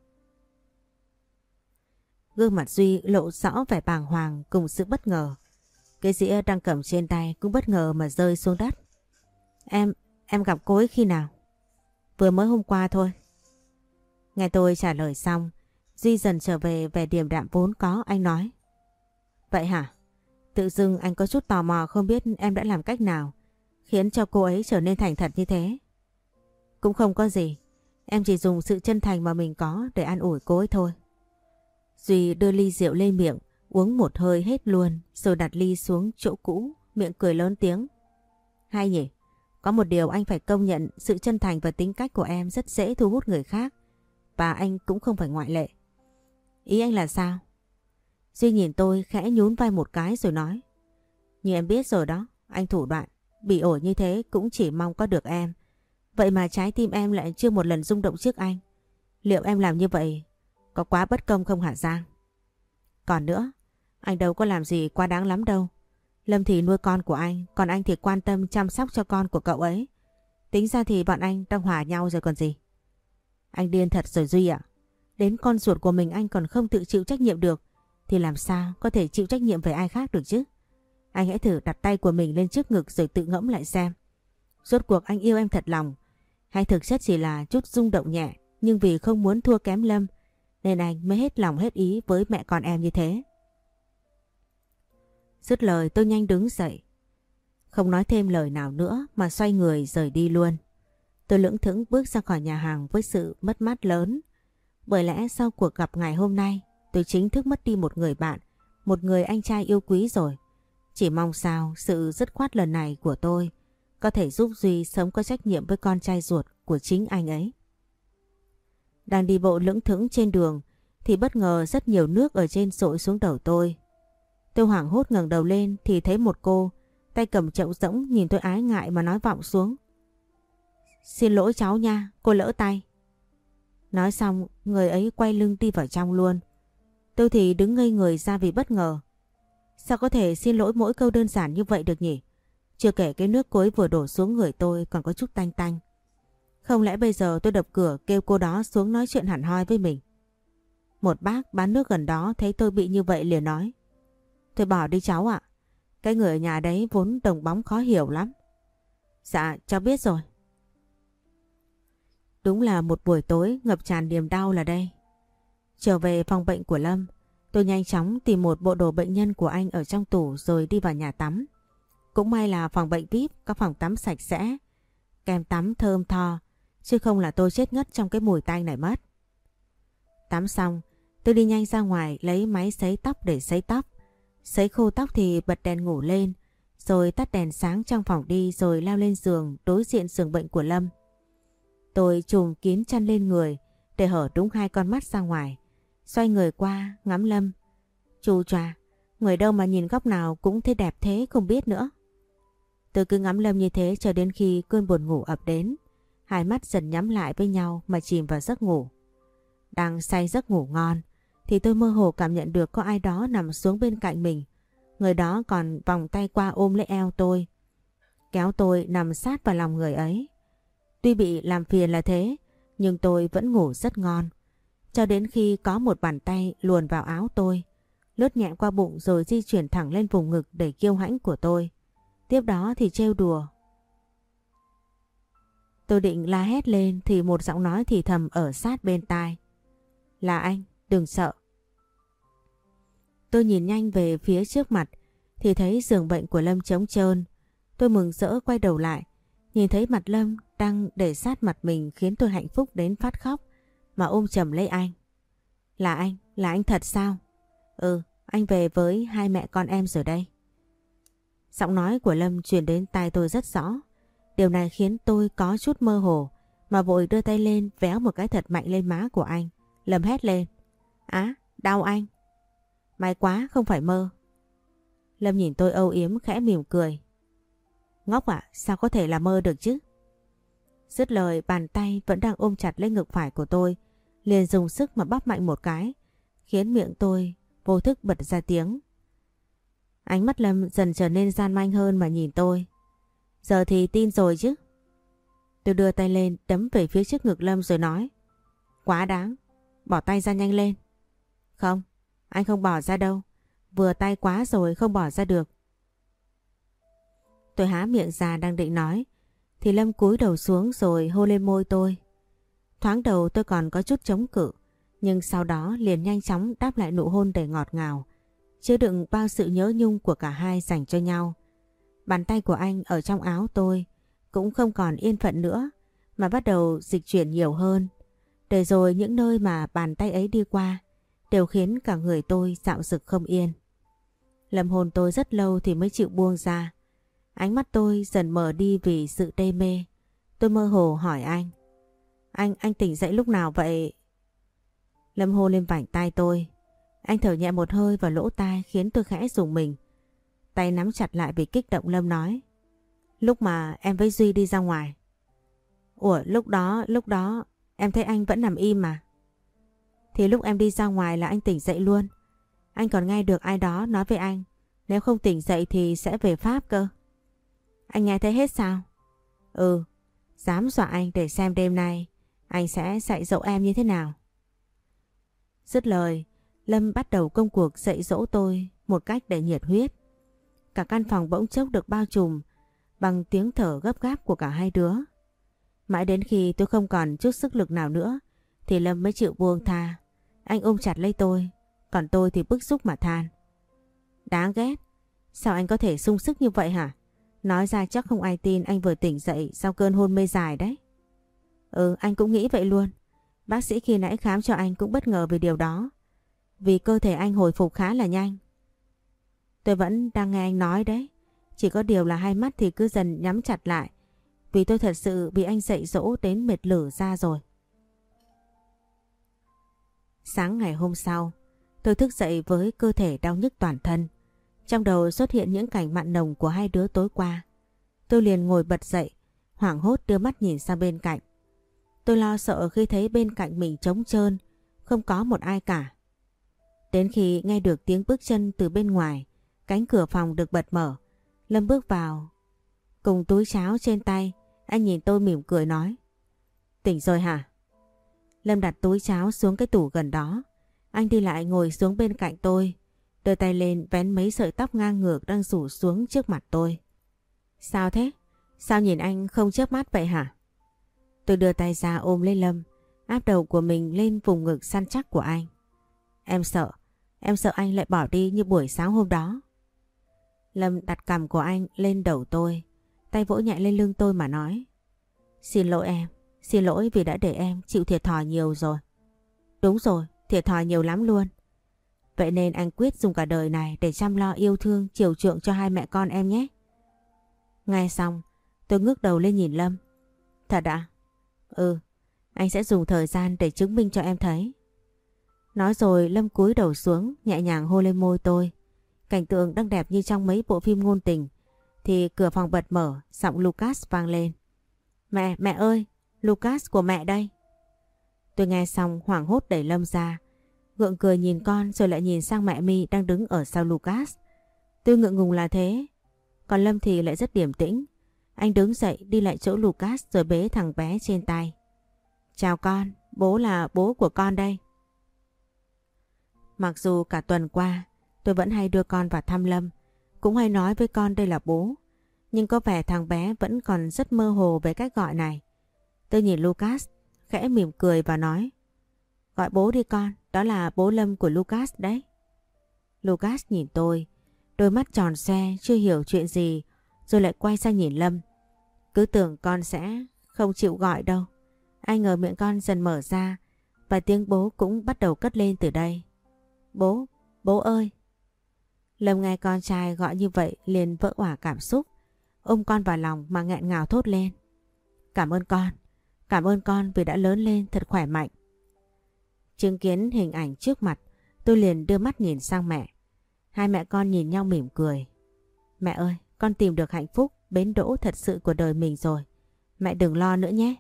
Gương mặt Duy lộ rõ vẻ bàng hoàng cùng sự bất ngờ. Cái dĩa đang cầm trên tay cũng bất ngờ mà rơi xuống đất. Em, em gặp cô ấy khi nào? Vừa mới hôm qua thôi. Nghe tôi trả lời xong, Duy dần trở về vẻ điềm đạm vốn có anh nói. Vậy hả? Tự dưng anh có chút tò mò không biết em đã làm cách nào khiến cho cô ấy trở nên thành thật như thế. Cũng không có gì. Em chỉ dùng sự chân thành mà mình có để an ủi cô ấy thôi. Duy đưa ly rượu lên miệng, uống một hơi hết luôn rồi đặt ly xuống chỗ cũ, miệng cười lớn tiếng. Hay nhỉ? Có một điều anh phải công nhận sự chân thành và tính cách của em rất dễ thu hút người khác và anh cũng không phải ngoại lệ. Ý anh là sao? Duy nhìn tôi khẽ nhún vai một cái rồi nói. Như em biết rồi đó, anh thủ đoạn, bị ổi như thế cũng chỉ mong có được em. Vậy mà trái tim em lại chưa một lần rung động trước anh. Liệu em làm như vậy có quá bất công không hả Giang? Còn nữa, anh đâu có làm gì quá đáng lắm đâu. Lâm thì nuôi con của anh, còn anh thì quan tâm chăm sóc cho con của cậu ấy. Tính ra thì bọn anh đang hòa nhau rồi còn gì. Anh điên thật rồi Duy ạ. Đến con ruột của mình anh còn không tự chịu trách nhiệm được thì làm sao có thể chịu trách nhiệm về ai khác được chứ? Anh hãy thử đặt tay của mình lên trước ngực rồi tự ngẫm lại xem. Rốt cuộc anh yêu em thật lòng hay thực chất chỉ là chút rung động nhẹ nhưng vì không muốn thua kém Lâm nên anh mới hết lòng hết ý với mẹ con em như thế. Dứt lời tôi nhanh đứng dậy. Không nói thêm lời nào nữa mà xoay người rời đi luôn. Tôi lưỡng thững bước ra khỏi nhà hàng với sự mất mát lớn. Bởi lẽ sau cuộc gặp ngày hôm nay tôi chính thức mất đi một người bạn, một người anh trai yêu quý rồi. Chỉ mong sao sự dứt khoát lần này của tôi có thể giúp Duy sớm có trách nhiệm với con trai ruột của chính anh ấy. Đang đi bộ lững thững trên đường thì bất ngờ rất nhiều nước ở trên sội xuống đầu tôi. Tôi hoảng hốt ngẩng đầu lên thì thấy một cô tay cầm chậu rỗng nhìn tôi ái ngại mà nói vọng xuống. Xin lỗi cháu nha, cô lỡ tay. Nói xong người ấy quay lưng đi vào trong luôn. Tôi thì đứng ngây người ra vì bất ngờ. Sao có thể xin lỗi mỗi câu đơn giản như vậy được nhỉ? Chưa kể cái nước cối vừa đổ xuống người tôi còn có chút tanh tanh. Không lẽ bây giờ tôi đập cửa kêu cô đó xuống nói chuyện hẳn hoi với mình? Một bác bán nước gần đó thấy tôi bị như vậy liền nói. Thôi bỏ đi cháu ạ. Cái người ở nhà đấy vốn đồng bóng khó hiểu lắm. Dạ, cháu biết rồi. Đúng là một buổi tối ngập tràn niềm đau là đây. Trở về phòng bệnh của Lâm, tôi nhanh chóng tìm một bộ đồ bệnh nhân của anh ở trong tủ rồi đi vào nhà tắm. Cũng may là phòng bệnh VIP có phòng tắm sạch sẽ, kem tắm thơm tho, chứ không là tôi chết ngất trong cái mùi tanh này mất. Tắm xong, tôi đi nhanh ra ngoài lấy máy sấy tóc để sấy tóc. Sấy khô tóc thì bật đèn ngủ lên, rồi tắt đèn sáng trong phòng đi rồi lao lên giường đối diện giường bệnh của Lâm. Tôi trùm kín chăn lên người để hở đúng hai con mắt ra ngoài. Xoay người qua ngắm Lâm. Chù chòa, người đâu mà nhìn góc nào cũng thấy đẹp thế không biết nữa. Tôi cứ ngắm Lâm như thế cho đến khi cơn buồn ngủ ập đến. Hai mắt dần nhắm lại với nhau mà chìm vào giấc ngủ. Đang say giấc ngủ ngon thì tôi mơ hồ cảm nhận được có ai đó nằm xuống bên cạnh mình. Người đó còn vòng tay qua ôm lấy eo tôi. Kéo tôi nằm sát vào lòng người ấy. Tuy bị làm phiền là thế, nhưng tôi vẫn ngủ rất ngon. Cho đến khi có một bàn tay luồn vào áo tôi, lướt nhẹ qua bụng rồi di chuyển thẳng lên vùng ngực để kiêu hãnh của tôi. Tiếp đó thì trêu đùa. Tôi định la hét lên thì một giọng nói thì thầm ở sát bên tai. Là anh, đừng sợ. Tôi nhìn nhanh về phía trước mặt thì thấy giường bệnh của Lâm trống trơn. Tôi mừng rỡ quay đầu lại, nhìn thấy mặt Lâm đang để sát mặt mình khiến tôi hạnh phúc đến phát khóc mà ôm chầm lấy anh. Là anh, là anh thật sao? Ừ, anh về với hai mẹ con em rồi đây. Giọng nói của Lâm truyền đến tai tôi rất rõ. Điều này khiến tôi có chút mơ hồ mà vội đưa tay lên véo một cái thật mạnh lên má của anh. Lâm hét lên. Á, đau anh. May quá, không phải mơ. Lâm nhìn tôi âu yếm khẽ mỉm cười. Ngốc ạ, sao có thể là mơ được chứ? Dứt lời bàn tay vẫn đang ôm chặt lấy ngực phải của tôi, liền dùng sức mà bóp mạnh một cái, khiến miệng tôi vô thức bật ra tiếng. Ánh mắt Lâm dần trở nên gian manh hơn mà nhìn tôi. Giờ thì tin rồi chứ. Tôi đưa tay lên đấm về phía trước ngực Lâm rồi nói. Quá đáng, bỏ tay ra nhanh lên. Không, anh không bỏ ra đâu. Vừa tay quá rồi không bỏ ra được. Tôi há miệng ra đang định nói thì Lâm cúi đầu xuống rồi hôn lên môi tôi. Thoáng đầu tôi còn có chút chống cự nhưng sau đó liền nhanh chóng đáp lại nụ hôn đầy ngọt ngào chứa đựng bao sự nhớ nhung của cả hai dành cho nhau. Bàn tay của anh ở trong áo tôi cũng không còn yên phận nữa mà bắt đầu dịch chuyển nhiều hơn. Để rồi những nơi mà bàn tay ấy đi qua đều khiến cả người tôi dạo dực không yên. Lâm hồn tôi rất lâu thì mới chịu buông ra. Ánh mắt tôi dần mở đi vì sự đê mê. Tôi mơ hồ hỏi anh. Anh, anh tỉnh dậy lúc nào vậy? Lâm hô lên vảnh tay tôi. Anh thở nhẹ một hơi vào lỗ tai khiến tôi khẽ rùng mình. Tay nắm chặt lại vì kích động Lâm nói. Lúc mà em với Duy đi ra ngoài. Ủa lúc đó, lúc đó em thấy anh vẫn nằm im mà. Thì lúc em đi ra ngoài là anh tỉnh dậy luôn. Anh còn nghe được ai đó nói với anh. Nếu không tỉnh dậy thì sẽ về Pháp cơ. Anh nghe thấy hết sao? Ừ, dám dọa anh để xem đêm nay anh sẽ dạy dỗ em như thế nào. Dứt lời, Lâm bắt đầu công cuộc dạy dỗ tôi một cách để nhiệt huyết. Cả căn phòng bỗng chốc được bao trùm bằng tiếng thở gấp gáp của cả hai đứa. Mãi đến khi tôi không còn chút sức lực nào nữa thì Lâm mới chịu buông tha. Anh ôm chặt lấy tôi, còn tôi thì bức xúc mà than. Đáng ghét, sao anh có thể sung sức như vậy hả? Nói ra chắc không ai tin anh vừa tỉnh dậy sau cơn hôn mê dài đấy. Ừ, anh cũng nghĩ vậy luôn. Bác sĩ khi nãy khám cho anh cũng bất ngờ về điều đó. Vì cơ thể anh hồi phục khá là nhanh. Tôi vẫn đang nghe anh nói đấy. Chỉ có điều là hai mắt thì cứ dần nhắm chặt lại. Vì tôi thật sự bị anh dạy dỗ đến mệt lử ra rồi. Sáng ngày hôm sau, tôi thức dậy với cơ thể đau nhức toàn thân. Trong đầu xuất hiện những cảnh mặn nồng của hai đứa tối qua. Tôi liền ngồi bật dậy, hoảng hốt đưa mắt nhìn sang bên cạnh. Tôi lo sợ khi thấy bên cạnh mình trống trơn, không có một ai cả. Đến khi nghe được tiếng bước chân từ bên ngoài, cánh cửa phòng được bật mở. Lâm bước vào, cùng túi cháo trên tay, anh nhìn tôi mỉm cười nói. Tỉnh rồi hả? Lâm đặt túi cháo xuống cái tủ gần đó. Anh đi lại ngồi xuống bên cạnh tôi. đưa tay lên vén mấy sợi tóc ngang ngược đang rủ xuống trước mặt tôi. Sao thế? Sao nhìn anh không chớp mắt vậy hả? Tôi đưa tay ra ôm lấy Lâm, áp đầu của mình lên vùng ngực săn chắc của anh. Em sợ, em sợ anh lại bỏ đi như buổi sáng hôm đó. Lâm đặt cằm của anh lên đầu tôi, tay vỗ nhẹ lên lưng tôi mà nói. Xin lỗi em, xin lỗi vì đã để em chịu thiệt thòi nhiều rồi. Đúng rồi, thiệt thòi nhiều lắm luôn. Vậy nên anh quyết dùng cả đời này để chăm lo yêu thương, chiều chuộng cho hai mẹ con em nhé. Nghe xong, tôi ngước đầu lên nhìn Lâm. Thật ạ? Ừ, anh sẽ dùng thời gian để chứng minh cho em thấy. Nói rồi Lâm cúi đầu xuống, nhẹ nhàng hôn lên môi tôi. Cảnh tượng đang đẹp như trong mấy bộ phim ngôn tình. Thì cửa phòng bật mở, giọng Lucas vang lên. Mẹ, mẹ ơi, Lucas của mẹ đây. Tôi nghe xong hoảng hốt đẩy Lâm ra. Gượng cười nhìn con rồi lại nhìn sang mẹ mi đang đứng ở sau Lucas. Tôi ngượng ngùng là thế. Còn Lâm thì lại rất điềm tĩnh. Anh đứng dậy đi lại chỗ Lucas rồi bế thằng bé trên tay. Chào con, bố là bố của con đây. Mặc dù cả tuần qua tôi vẫn hay đưa con vào thăm Lâm, cũng hay nói với con đây là bố. Nhưng có vẻ thằng bé vẫn còn rất mơ hồ về cách gọi này. Tôi nhìn Lucas, khẽ mỉm cười và nói Gọi bố đi con, đó là bố Lâm của Lucas đấy. Lucas nhìn tôi, đôi mắt tròn xe chưa hiểu chuyện gì rồi lại quay sang nhìn Lâm. Cứ tưởng con sẽ không chịu gọi đâu. Ai ngờ miệng con dần mở ra và tiếng bố cũng bắt đầu cất lên từ đây. Bố, bố ơi! Lâm nghe con trai gọi như vậy liền vỡ òa cảm xúc, ôm con vào lòng mà nghẹn ngào thốt lên. Cảm ơn con, cảm ơn con vì đã lớn lên thật khỏe mạnh. Chứng kiến hình ảnh trước mặt, tôi liền đưa mắt nhìn sang mẹ. Hai mẹ con nhìn nhau mỉm cười. Mẹ ơi, con tìm được hạnh phúc, bến đỗ thật sự của đời mình rồi. Mẹ đừng lo nữa nhé.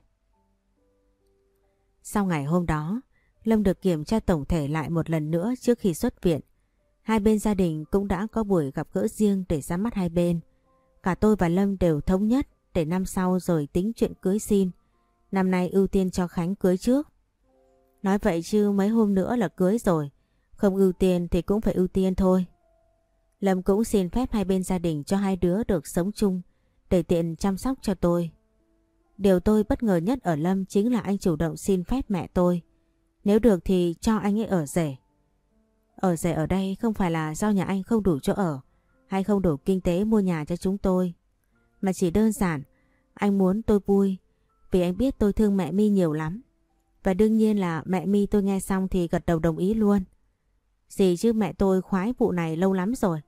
Sau ngày hôm đó, Lâm được kiểm tra tổng thể lại một lần nữa trước khi xuất viện. Hai bên gia đình cũng đã có buổi gặp gỡ riêng để ra mắt hai bên. Cả tôi và Lâm đều thống nhất để năm sau rồi tính chuyện cưới xin. Năm nay ưu tiên cho Khánh cưới trước. Nói vậy chứ mấy hôm nữa là cưới rồi. Không ưu tiên thì cũng phải ưu tiên thôi. Lâm cũng xin phép hai bên gia đình cho hai đứa được sống chung, để tiện chăm sóc cho tôi. Điều tôi bất ngờ nhất ở Lâm chính là anh chủ động xin phép mẹ tôi. Nếu được thì cho anh ấy ở rể. Ở rể ở đây không phải là do nhà anh không đủ chỗ ở, hay không đủ kinh tế mua nhà cho chúng tôi. Mà chỉ đơn giản, anh muốn tôi vui vì anh biết tôi thương mẹ mi nhiều lắm. Và đương nhiên là mẹ mi tôi nghe xong thì gật đầu đồng ý luôn. Gì chứ mẹ tôi khoái vụ này lâu lắm rồi.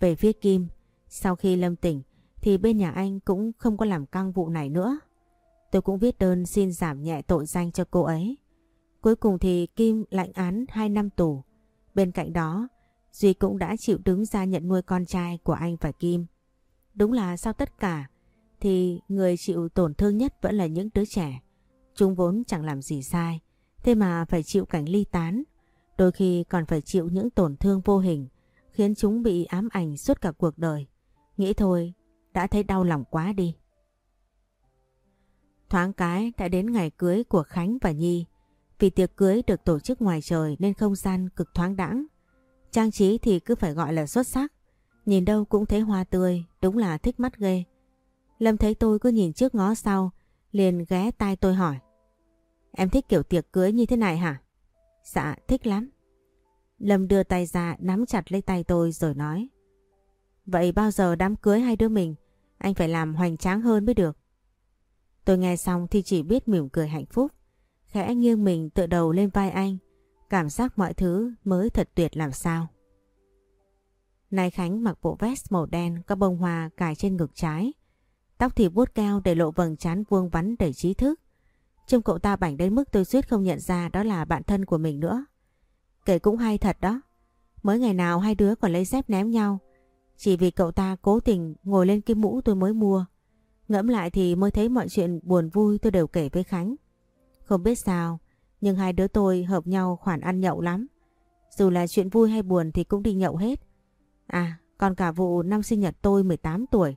Về phía Kim, sau khi Lâm tỉnh thì bên nhà anh cũng không có làm căng vụ này nữa. Tôi cũng viết đơn xin giảm nhẹ tội danh cho cô ấy. Cuối cùng thì Kim lãnh án 2 năm tù. Bên cạnh đó, Duy cũng đã chịu đứng ra nhận nuôi con trai của anh và Kim. Đúng là sau tất cả thì người chịu tổn thương nhất vẫn là những đứa trẻ. Chúng vốn chẳng làm gì sai, thế mà phải chịu cảnh ly tán, đôi khi còn phải chịu những tổn thương vô hình, khiến chúng bị ám ảnh suốt cả cuộc đời. Nghĩ thôi, đã thấy đau lòng quá đi. Thoáng cái đã đến ngày cưới của Khánh và Nhi. Vì tiệc cưới được tổ chức ngoài trời nên không gian cực thoáng đãng. Trang trí thì cứ phải gọi là xuất sắc. Nhìn đâu cũng thấy hoa tươi, đúng là thích mắt ghê. Lâm thấy tôi cứ nhìn trước ngó sau, liền ghé tai tôi hỏi. Em thích kiểu tiệc cưới như thế này hả? Dạ, thích lắm. Lâm đưa tay ra nắm chặt lấy tay tôi rồi nói. Vậy bao giờ đám cưới hai đứa mình, anh phải làm hoành tráng hơn mới được. Tôi nghe xong thì chỉ biết mỉm cười hạnh phúc. Khẽ nghiêng mình tựa đầu lên vai anh. Cảm giác mọi thứ mới thật tuyệt làm sao. Nay Khánh mặc bộ vest màu đen có bông hoa cài trên ngực trái. Tóc thì vuốt cao để lộ vầng trán vuông vắn đầy trí thức. Trông cậu ta bảnh đến mức tôi suýt không nhận ra đó là bạn thân của mình nữa. Kể cũng hay thật đó. Mới ngày nào hai đứa còn lấy dép ném nhau. Chỉ vì cậu ta cố tình ngồi lên cái mũ tôi mới mua. Ngẫm lại thì mới thấy mọi chuyện buồn vui tôi đều kể với Khánh. Không biết sao, nhưng hai đứa tôi hợp nhau khoản ăn nhậu lắm. Dù là chuyện vui hay buồn thì cũng đi nhậu hết. À, còn cả vụ năm sinh nhật tôi 18 tuổi.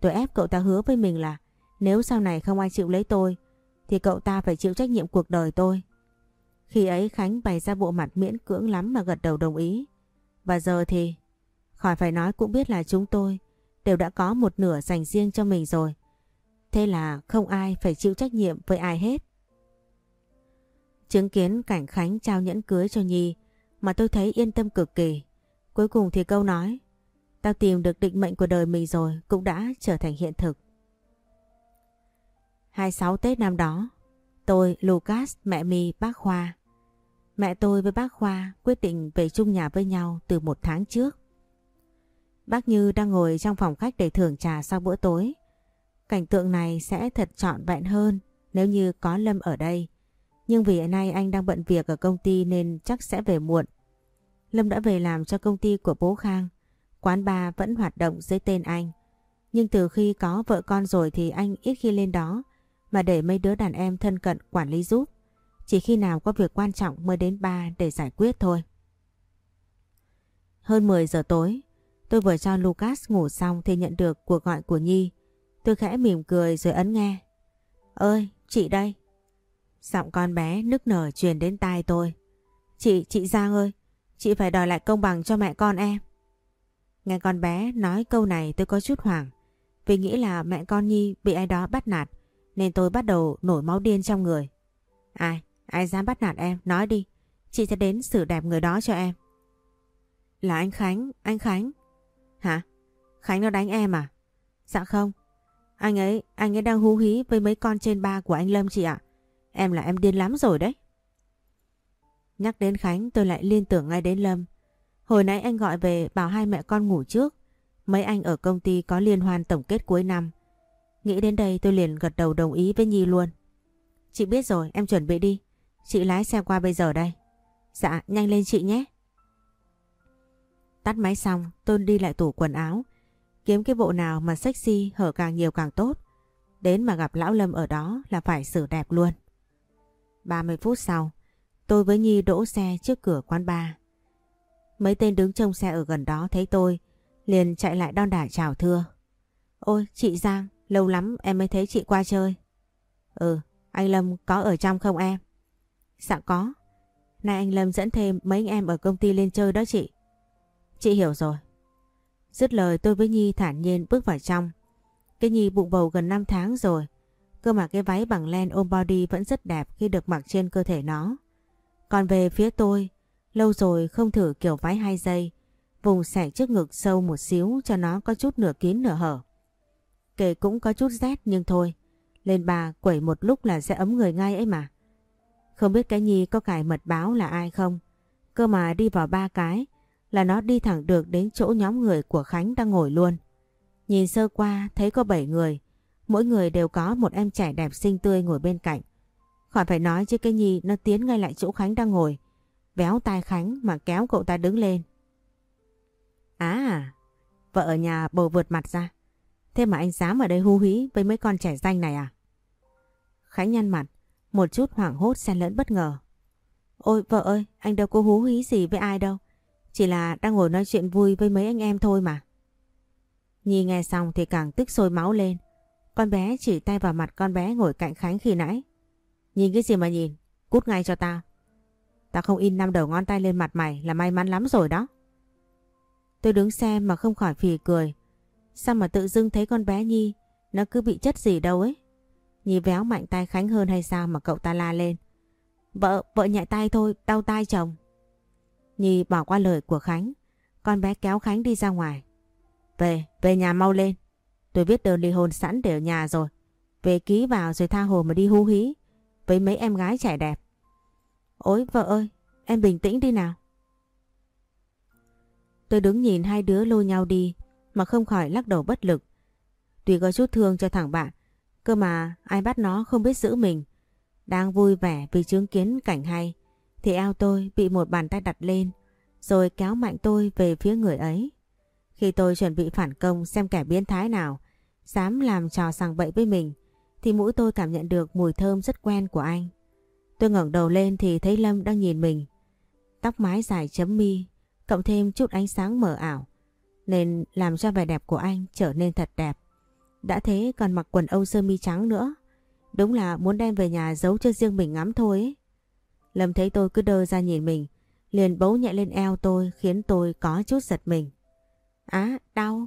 Tôi ép cậu ta hứa với mình là, nếu sau này không ai chịu lấy tôi, thì cậu ta phải chịu trách nhiệm cuộc đời tôi. Khi ấy Khánh bày ra bộ mặt miễn cưỡng lắm mà gật đầu đồng ý. Và giờ thì, khỏi phải nói cũng biết là chúng tôi đều đã có một nửa dành riêng cho mình rồi. Thế là không ai phải chịu trách nhiệm với ai hết. Chứng kiến cảnh Khánh trao nhẫn cưới cho Nhi mà tôi thấy yên tâm cực kỳ. Cuối cùng thì câu nói Tao tìm được định mệnh của đời mình rồi cũng đã trở thành hiện thực. 26 Tết năm đó, tôi, Lucas, mẹ mi, bác Khoa. Mẹ tôi với bác Khoa quyết định về chung nhà với nhau từ một tháng trước. Bác Như đang ngồi trong phòng khách để thưởng trà sau bữa tối. Cảnh tượng này sẽ thật trọn vẹn hơn nếu như có Lâm ở đây. Nhưng vì hiện nay anh đang bận việc ở công ty nên chắc sẽ về muộn. Lâm đã về làm cho công ty của bố Khang. Quán bar vẫn hoạt động dưới tên anh. Nhưng từ khi có vợ con rồi thì anh ít khi lên đó mà để mấy đứa đàn em thân cận quản lý giúp. Chỉ khi nào có việc quan trọng mới đến ba để giải quyết thôi. Hơn 10 giờ tối, tôi vừa cho Lucas ngủ xong thì nhận được cuộc gọi của Nhi. Tôi khẽ mỉm cười rồi ấn nghe. Ơi, chị đây. Giọng con bé nức nở truyền đến tai tôi. Chị, chị Giang ơi, chị phải đòi lại công bằng cho mẹ con em. Nghe con bé nói câu này tôi có chút hoảng. Vì nghĩ là mẹ con Nhi bị ai đó bắt nạt nên tôi bắt đầu nổi máu điên trong người. Ai? Ai dám bắt nạt em? Nói đi. Chị sẽ đến xử đẹp người đó cho em. Là anh Khánh, anh Khánh. Hả? Khánh nó đánh em à? Dạ không. Anh ấy, anh ấy đang hú hí với mấy con trên ba của anh Lâm chị ạ. Em là em điên lắm rồi đấy. Nhắc đến Khánh tôi lại liên tưởng ngay đến Lâm. Hồi nãy anh gọi về bảo hai mẹ con ngủ trước. Mấy anh ở công ty có liên hoan tổng kết cuối năm. Nghĩ đến đây tôi liền gật đầu đồng ý với Nhi luôn. Chị biết rồi, em chuẩn bị đi. Chị lái xe qua bây giờ đây. Dạ, nhanh lên chị nhé. Tắt máy xong, tôi đi lại tủ quần áo. Kiếm cái bộ nào mà sexy hở càng nhiều càng tốt. Đến mà gặp Lão Lâm ở đó là phải xử đẹp luôn. 30 phút sau, tôi với Nhi đỗ xe trước cửa quán bar. Mấy tên đứng trông xe ở gần đó thấy tôi, liền chạy lại đon đả chào thưa. Ôi, chị Giang, lâu lắm em mới thấy chị qua chơi. Ừ, anh Lâm có ở trong không em? Dạ có. Nay anh Lâm dẫn thêm mấy anh em ở công ty lên chơi đó chị. Chị hiểu rồi. Dứt lời tôi với Nhi thản nhiên bước vào trong. Cái Nhi bụng bầu gần 5 tháng rồi. Cơ mà cái váy bằng len ôm body vẫn rất đẹp khi được mặc trên cơ thể nó. Còn về phía tôi, lâu rồi không thử kiểu váy hai giây. Vùng xẻ trước ngực sâu một xíu cho nó có chút nửa kín nửa hở. Kể cũng có chút rét nhưng thôi. Lên bà quẩy một lúc là sẽ ấm người ngay ấy mà. Không biết cái Nhi có cài mật báo là ai không? Cơ mà đi vào ba cái là nó đi thẳng được đến chỗ nhóm người của Khánh đang ngồi luôn. Nhìn sơ qua thấy có 7 người, mỗi người đều có một em trẻ đẹp xinh tươi ngồi bên cạnh. Khỏi phải nói chứ cái Nhi nó tiến ngay lại chỗ Khánh đang ngồi, véo tai Khánh mà kéo cậu ta đứng lên. À, vợ ở nhà bầu vượt mặt ra. Thế mà anh dám ở đây hú hí với mấy con trẻ danh này à? Khánh nhăn mặt, một chút hoảng hốt xen lẫn bất ngờ. Ôi vợ ơi, anh đâu có hú hí gì với ai đâu. Chỉ là đang ngồi nói chuyện vui với mấy anh em thôi mà. Nhi nghe xong thì càng tức sôi máu lên. Con bé chỉ tay vào mặt con bé ngồi cạnh Khánh khi nãy. Nhìn cái gì mà nhìn, cút ngay cho tao. Tao không in năm đầu ngón tay lên mặt mày là may mắn lắm rồi đó. Tôi đứng xem mà không khỏi phì cười. Sao mà tự dưng thấy con bé Nhi nó cứ bị chất gì đâu ấy. Nhi véo mạnh tay Khánh hơn hay sao mà cậu ta la lên. Vợ, vợ nhạy tay thôi, đau tay chồng. Nhi bỏ qua lời của Khánh. Con bé kéo Khánh đi ra ngoài. Về, về nhà mau lên. Tôi viết đơn ly hôn sẵn để ở nhà rồi. Về ký vào rồi tha hồ mà đi hú hí. Với mấy em gái trẻ đẹp. Ôi vợ ơi, em bình tĩnh đi nào. Tôi đứng nhìn hai đứa lôi nhau đi mà không khỏi lắc đầu bất lực. Tuy có chút thương cho thằng bạn, cơ mà ai bắt nó không biết giữ mình. Đang vui vẻ vì chứng kiến cảnh hay, thì eo tôi bị một bàn tay đặt lên, rồi kéo mạnh tôi về phía người ấy. Khi tôi chuẩn bị phản công xem kẻ biến thái nào, dám làm trò sằng bậy với mình, thì mũi tôi cảm nhận được mùi thơm rất quen của anh. Tôi ngẩng đầu lên thì thấy Lâm đang nhìn mình. Tóc mái dài chấm mi, cộng thêm chút ánh sáng mờ ảo, nên làm cho vẻ đẹp của anh trở nên thật đẹp. Đã thế còn mặc quần âu sơ mi trắng nữa. Đúng là muốn đem về nhà giấu cho riêng mình ngắm thôi ấy. Lâm thấy tôi cứ đơ ra nhìn mình liền bấu nhẹ lên eo tôi khiến tôi có chút giật mình. Á, đau.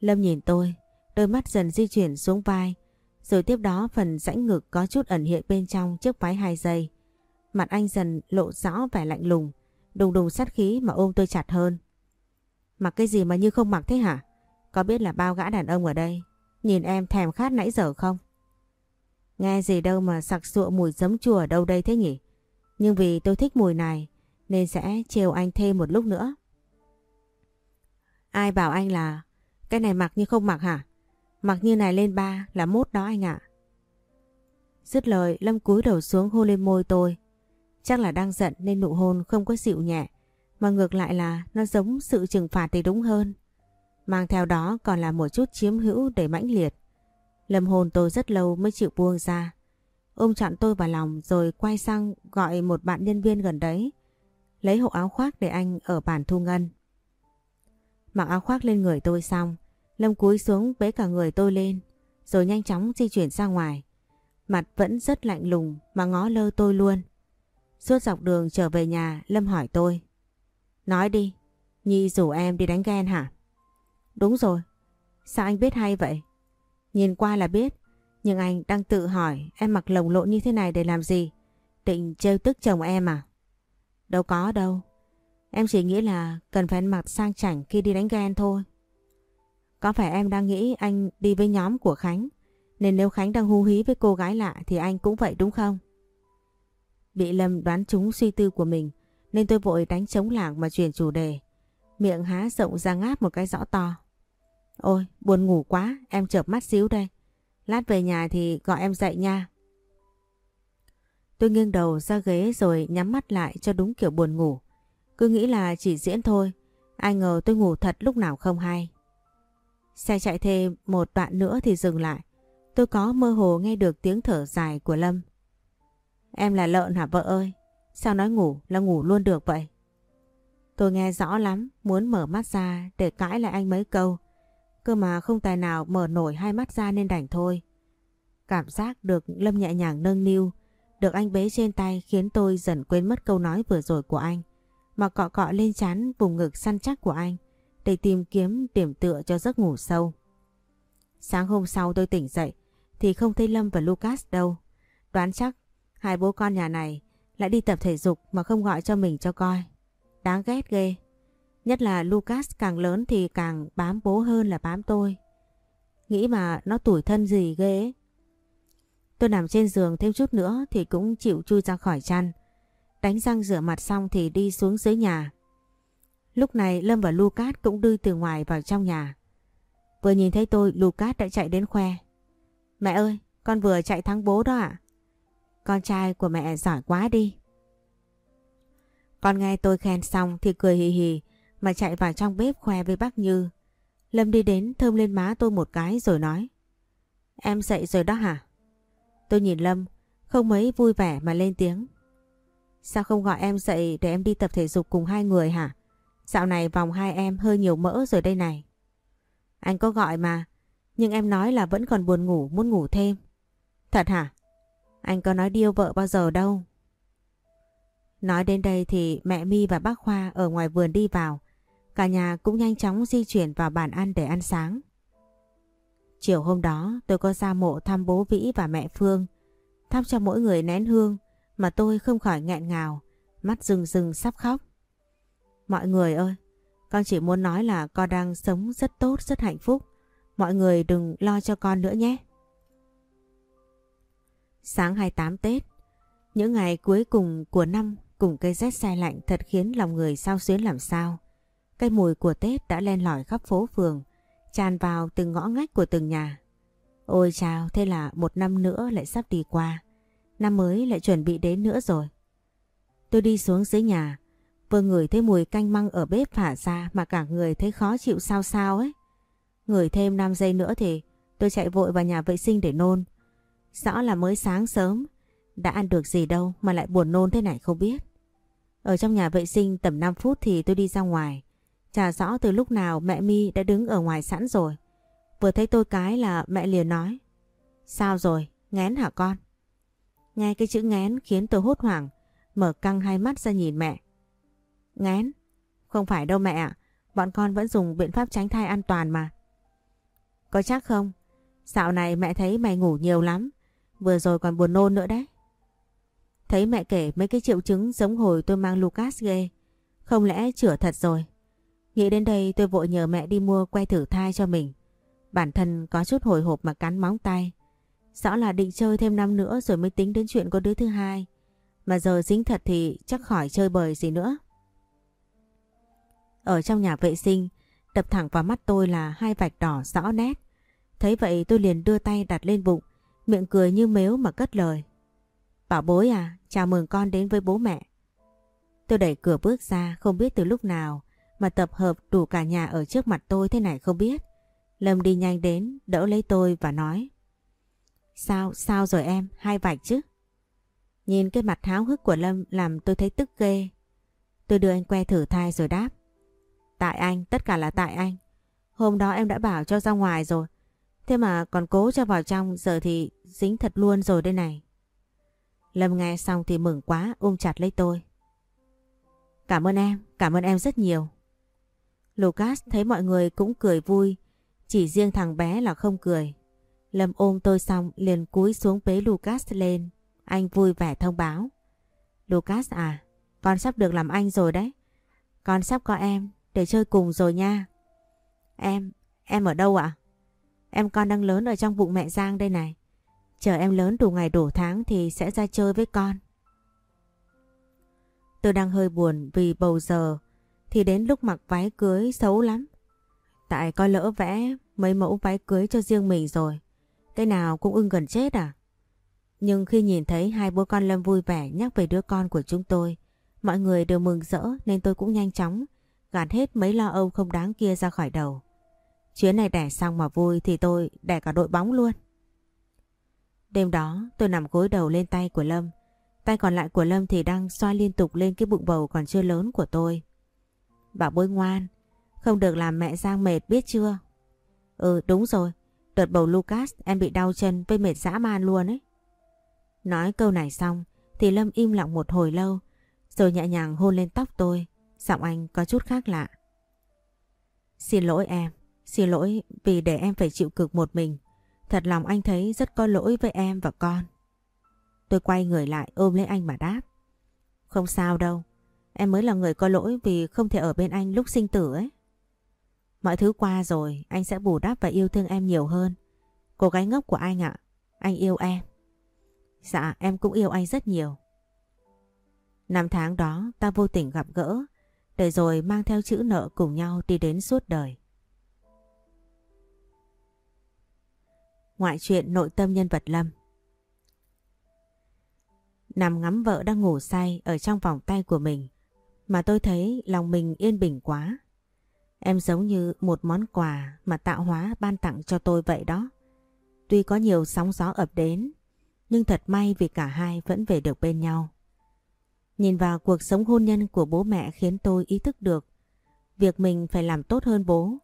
Lâm nhìn tôi, đôi mắt dần di chuyển xuống vai, rồi tiếp đó phần rãnh ngực có chút ẩn hiện bên trong chiếc váy hai giây. Mặt anh dần lộ rõ vẻ lạnh lùng, đùng đùng sát khí mà ôm tôi chặt hơn. Mặc cái gì mà như không mặc thế hả? Có biết là bao gã đàn ông ở đây? Nhìn em thèm khát nãy giờ không? Nghe gì đâu mà sặc sụa mùi giấm chua ở đâu đây thế nhỉ? Nhưng vì tôi thích mùi này nên sẽ trêu anh thêm một lúc nữa. Ai bảo anh là cái này mặc như không mặc hả? Mặc như này lên ba là mốt đó anh ạ. Dứt lời, Lâm cúi đầu xuống hôn lên môi tôi. Chắc là đang giận nên nụ hôn không có dịu nhẹ. Mà ngược lại là nó giống sự trừng phạt thì đúng hơn. Mang theo đó còn là một chút chiếm hữu để mãnh liệt. Lâm hồn tôi rất lâu mới chịu buông ra. Ôm chặn tôi vào lòng rồi quay sang gọi một bạn nhân viên gần đấy. Lấy hộ áo khoác để anh ở bàn thu ngân. Mặc áo khoác lên người tôi xong. Lâm cúi xuống bế cả người tôi lên. Rồi nhanh chóng di chuyển ra ngoài. Mặt vẫn rất lạnh lùng mà ngó lơ tôi luôn. Suốt dọc đường trở về nhà Lâm hỏi tôi. Nói đi, Nhi rủ em đi đánh ghen hả? Đúng rồi, sao anh biết hay vậy? Nhìn qua là biết, nhưng anh đang tự hỏi em mặc lồng lộn như thế này để làm gì? Định trêu tức chồng em à? Đâu có đâu, em chỉ nghĩ là cần phải ăn mặc sang chảnh khi đi đánh ghen thôi. Có phải em đang nghĩ anh đi với nhóm của Khánh, nên nếu Khánh đang hú hí với cô gái lạ thì anh cũng vậy đúng không? Bị Lâm đoán trúng suy tư của mình, nên tôi vội đánh chống lảng mà chuyển chủ đề. Miệng há rộng ra ngáp một cái rõ to. Ôi, buồn ngủ quá, em chợp mắt xíu đây. Lát về nhà thì gọi em dậy nha. Tôi nghiêng đầu ra ghế rồi nhắm mắt lại cho đúng kiểu buồn ngủ. Cứ nghĩ là chỉ diễn thôi, ai ngờ tôi ngủ thật lúc nào không hay. Xe chạy thêm một đoạn nữa thì dừng lại. Tôi có mơ hồ nghe được tiếng thở dài của Lâm. Em là lợn hả vợ ơi? Sao nói ngủ là ngủ luôn được vậy? Tôi nghe rõ lắm, muốn mở mắt ra để cãi lại anh mấy câu. Cơ mà không tài nào mở nổi hai mắt ra nên đành thôi. Cảm giác được Lâm nhẹ nhàng nâng niu, được anh bế trên tay khiến tôi dần quên mất câu nói vừa rồi của anh. Mà cọ cọ lên chán vùng ngực săn chắc của anh để tìm kiếm điểm tựa cho giấc ngủ sâu. Sáng hôm sau tôi tỉnh dậy, thì không thấy Lâm và Lucas đâu. Đoán chắc, hai bố con nhà này lại đi tập thể dục mà không gọi cho mình cho coi. Đáng ghét ghê. Nhất là Lucas càng lớn thì càng bám bố hơn là bám tôi. Nghĩ mà nó tủi thân gì ghê ấy. Tôi nằm trên giường thêm chút nữa thì cũng chịu chui ra khỏi chăn. Đánh răng rửa mặt xong thì đi xuống dưới nhà. Lúc này Lâm và Lucas cũng đưa từ ngoài vào trong nhà. Vừa nhìn thấy tôi, Lucas đã chạy đến khoe. Mẹ ơi, con vừa chạy thắng bố đó ạ. Con trai của mẹ giỏi quá đi. Con nghe tôi khen xong thì cười hì hì mà chạy vào trong bếp khoe với bác Như. Lâm đi đến thơm lên má tôi một cái rồi nói. Em dậy rồi đó hả? Tôi nhìn Lâm, không mấy vui vẻ mà lên tiếng. Sao không gọi em dậy để em đi tập thể dục cùng hai người hả? Dạo này vòng hai em hơi nhiều mỡ rồi đây này. Anh có gọi mà, nhưng em nói là vẫn còn buồn ngủ, muốn ngủ thêm. Thật hả? Anh có nói điêu vợ bao giờ đâu. Nói đến đây thì mẹ mi và bác Khoa ở ngoài vườn đi vào. Cả nhà cũng nhanh chóng di chuyển vào bàn ăn để ăn sáng. Chiều hôm đó tôi có ra mộ thăm bố Vĩ và mẹ Phương. Thắp cho mỗi người nén hương mà tôi không khỏi nghẹn ngào, mắt rừng rừng sắp khóc. Mọi người ơi, con chỉ muốn nói là con đang sống rất tốt, rất hạnh phúc. Mọi người đừng lo cho con nữa nhé. Sáng 28 Tết, những ngày cuối cùng của năm cùng cây rét xe lạnh thật khiến lòng người sao xuyến làm sao. Cây mùi của Tết đã len lỏi khắp phố phường, tràn vào từng ngõ ngách của từng nhà. Ôi chào, thế là một năm nữa lại sắp đi qua. Năm mới lại chuẩn bị đến nữa rồi. Tôi đi xuống dưới nhà, vừa ngửi thấy mùi canh măng ở bếp phả ra mà cả người thấy khó chịu sao sao ấy. Ngửi thêm 5 giây nữa thì tôi chạy vội vào nhà vệ sinh để nôn. Rõ là mới sáng sớm, đã ăn được gì đâu mà lại buồn nôn thế này không biết. Ở trong nhà vệ sinh tầm 5 phút thì tôi đi ra ngoài. Chả rõ từ lúc nào mẹ mi đã đứng ở ngoài sẵn rồi. Vừa thấy tôi cái là mẹ liền nói. Sao rồi, ngén hả con? Nghe cái chữ ngén khiến tôi hốt hoảng, mở căng hai mắt ra nhìn mẹ. Ngén. Không phải đâu mẹ ạ. Bọn con vẫn dùng biện pháp tránh thai an toàn mà. Có chắc không? Dạo này mẹ thấy mày ngủ nhiều lắm. Vừa rồi còn buồn nôn nữa đấy. Thấy mẹ kể mấy cái triệu chứng giống hồi tôi mang Lucas ghê. Không lẽ chữa thật rồi? Nghĩ đến đây tôi vội nhờ mẹ đi mua que thử thai cho mình. Bản thân có chút hồi hộp mà cắn móng tay. Rõ là định chơi thêm năm nữa rồi mới tính đến chuyện có đứa thứ hai. Mà giờ dính thật thì chắc khỏi chơi bời gì nữa. Ở trong nhà vệ sinh, đập thẳng vào mắt tôi là hai vạch đỏ rõ nét. Thấy vậy tôi liền đưa tay đặt lên bụng, miệng cười như mếu mà cất lời. Bảo bối à, chào mừng con đến với bố mẹ. Tôi đẩy cửa bước ra, không biết từ lúc nào mà tập hợp đủ cả nhà ở trước mặt tôi thế này không biết. Lâm đi nhanh đến, đỡ lấy tôi và nói. Sao, sao rồi em, hai vạch chứ? Nhìn cái mặt háo hức của Lâm làm tôi thấy tức ghê. Tôi đưa anh que thử thai rồi đáp. Tại anh, tất cả là tại anh. Hôm đó em đã bảo cho ra ngoài rồi. Thế mà còn cố cho vào trong giờ thì dính thật luôn rồi đây này. Lâm nghe xong thì mừng quá ôm chặt lấy tôi. Cảm ơn em, cảm ơn em rất nhiều. Lucas thấy mọi người cũng cười vui, chỉ riêng thằng bé là không cười. Lâm ôm tôi xong liền cúi xuống bế Lucas lên, anh vui vẻ thông báo. Lucas à, con sắp được làm anh rồi đấy. Con sắp có em, để chơi cùng rồi nha. Em, em ở đâu ạ? Em con đang lớn ở trong bụng mẹ Giang đây này. Chờ em lớn đủ ngày đủ tháng thì sẽ ra chơi với con. Tôi đang hơi buồn vì bầu giờ thì đến lúc mặc váy cưới xấu lắm. Tại coi lỡ vẽ mấy mẫu váy cưới cho riêng mình rồi. Cái nào cũng ưng gần chết à? Nhưng khi nhìn thấy hai bố con Lâm vui vẻ nhắc về đứa con của chúng tôi, mọi người đều mừng rỡ nên tôi cũng nhanh chóng gạt hết mấy lo âu không đáng kia ra khỏi đầu. Chuyến này đẻ xong mà vui thì tôi đẻ cả đội bóng luôn. Đêm đó tôi nằm gối đầu lên tay của Lâm. Tay còn lại của Lâm thì đang xoay liên tục lên cái bụng bầu còn chưa lớn của tôi. Bảo bối ngoan, không được làm mẹ Giang mệt biết chưa? Ừ đúng rồi, đợt bầu Lucas em bị đau chân với mệt dã man luôn ấy. Nói câu này xong thì Lâm im lặng một hồi lâu rồi nhẹ nhàng hôn lên tóc tôi. Giọng anh có chút khác lạ. Xin lỗi em, xin lỗi vì để em phải chịu cực một mình. Thật lòng anh thấy rất có lỗi với em và con. Tôi quay người lại ôm lấy anh mà đáp. Không sao đâu, em mới là người có lỗi vì không thể ở bên anh lúc sinh tử ấy. Mọi thứ qua rồi, anh sẽ bù đắp và yêu thương em nhiều hơn. Cô gái ngốc của anh ạ, anh yêu em. Dạ, em cũng yêu anh rất nhiều. Năm tháng đó ta vô tình gặp gỡ, để rồi mang theo chữ nợ cùng nhau đi đến suốt đời. Ngoại truyện nội tâm nhân vật Lâm Nằm ngắm vợ đang ngủ say ở trong vòng tay của mình, mà tôi thấy lòng mình yên bình quá. Em giống như một món quà mà tạo hóa ban tặng cho tôi vậy đó. Tuy có nhiều sóng gió ập đến, nhưng thật may vì cả hai vẫn về được bên nhau. Nhìn vào cuộc sống hôn nhân của bố mẹ khiến tôi ý thức được, việc mình phải làm tốt hơn bố.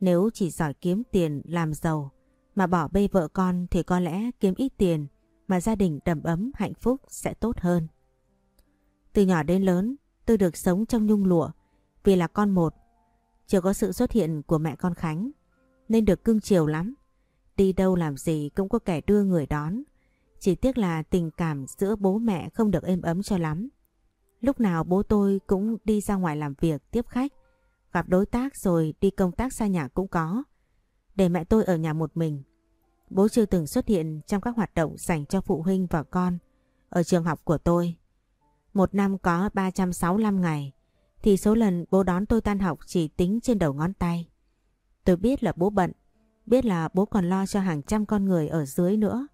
Nếu chỉ giỏi kiếm tiền, làm giàu, mà bỏ bê vợ con thì có lẽ kiếm ít tiền mà gia đình đầm ấm, hạnh phúc sẽ tốt hơn. Từ nhỏ đến lớn, tôi được sống trong nhung lụa vì là con một. Chưa có sự xuất hiện của mẹ con Khánh, nên được cưng chiều lắm. Đi đâu làm gì cũng có kẻ đưa người đón. Chỉ tiếc là tình cảm giữa bố mẹ không được êm ấm cho lắm. Lúc nào bố tôi cũng đi ra ngoài làm việc tiếp khách, gặp đối tác rồi đi công tác xa nhà cũng có. Để mẹ tôi ở nhà một mình. Bố chưa từng xuất hiện trong các hoạt động dành cho phụ huynh và con ở trường học của tôi. Một năm có 365 ngày, thì số lần bố đón tôi tan học chỉ tính trên đầu ngón tay. Tôi biết là bố bận, biết là bố còn lo cho hàng trăm con người ở dưới nữa.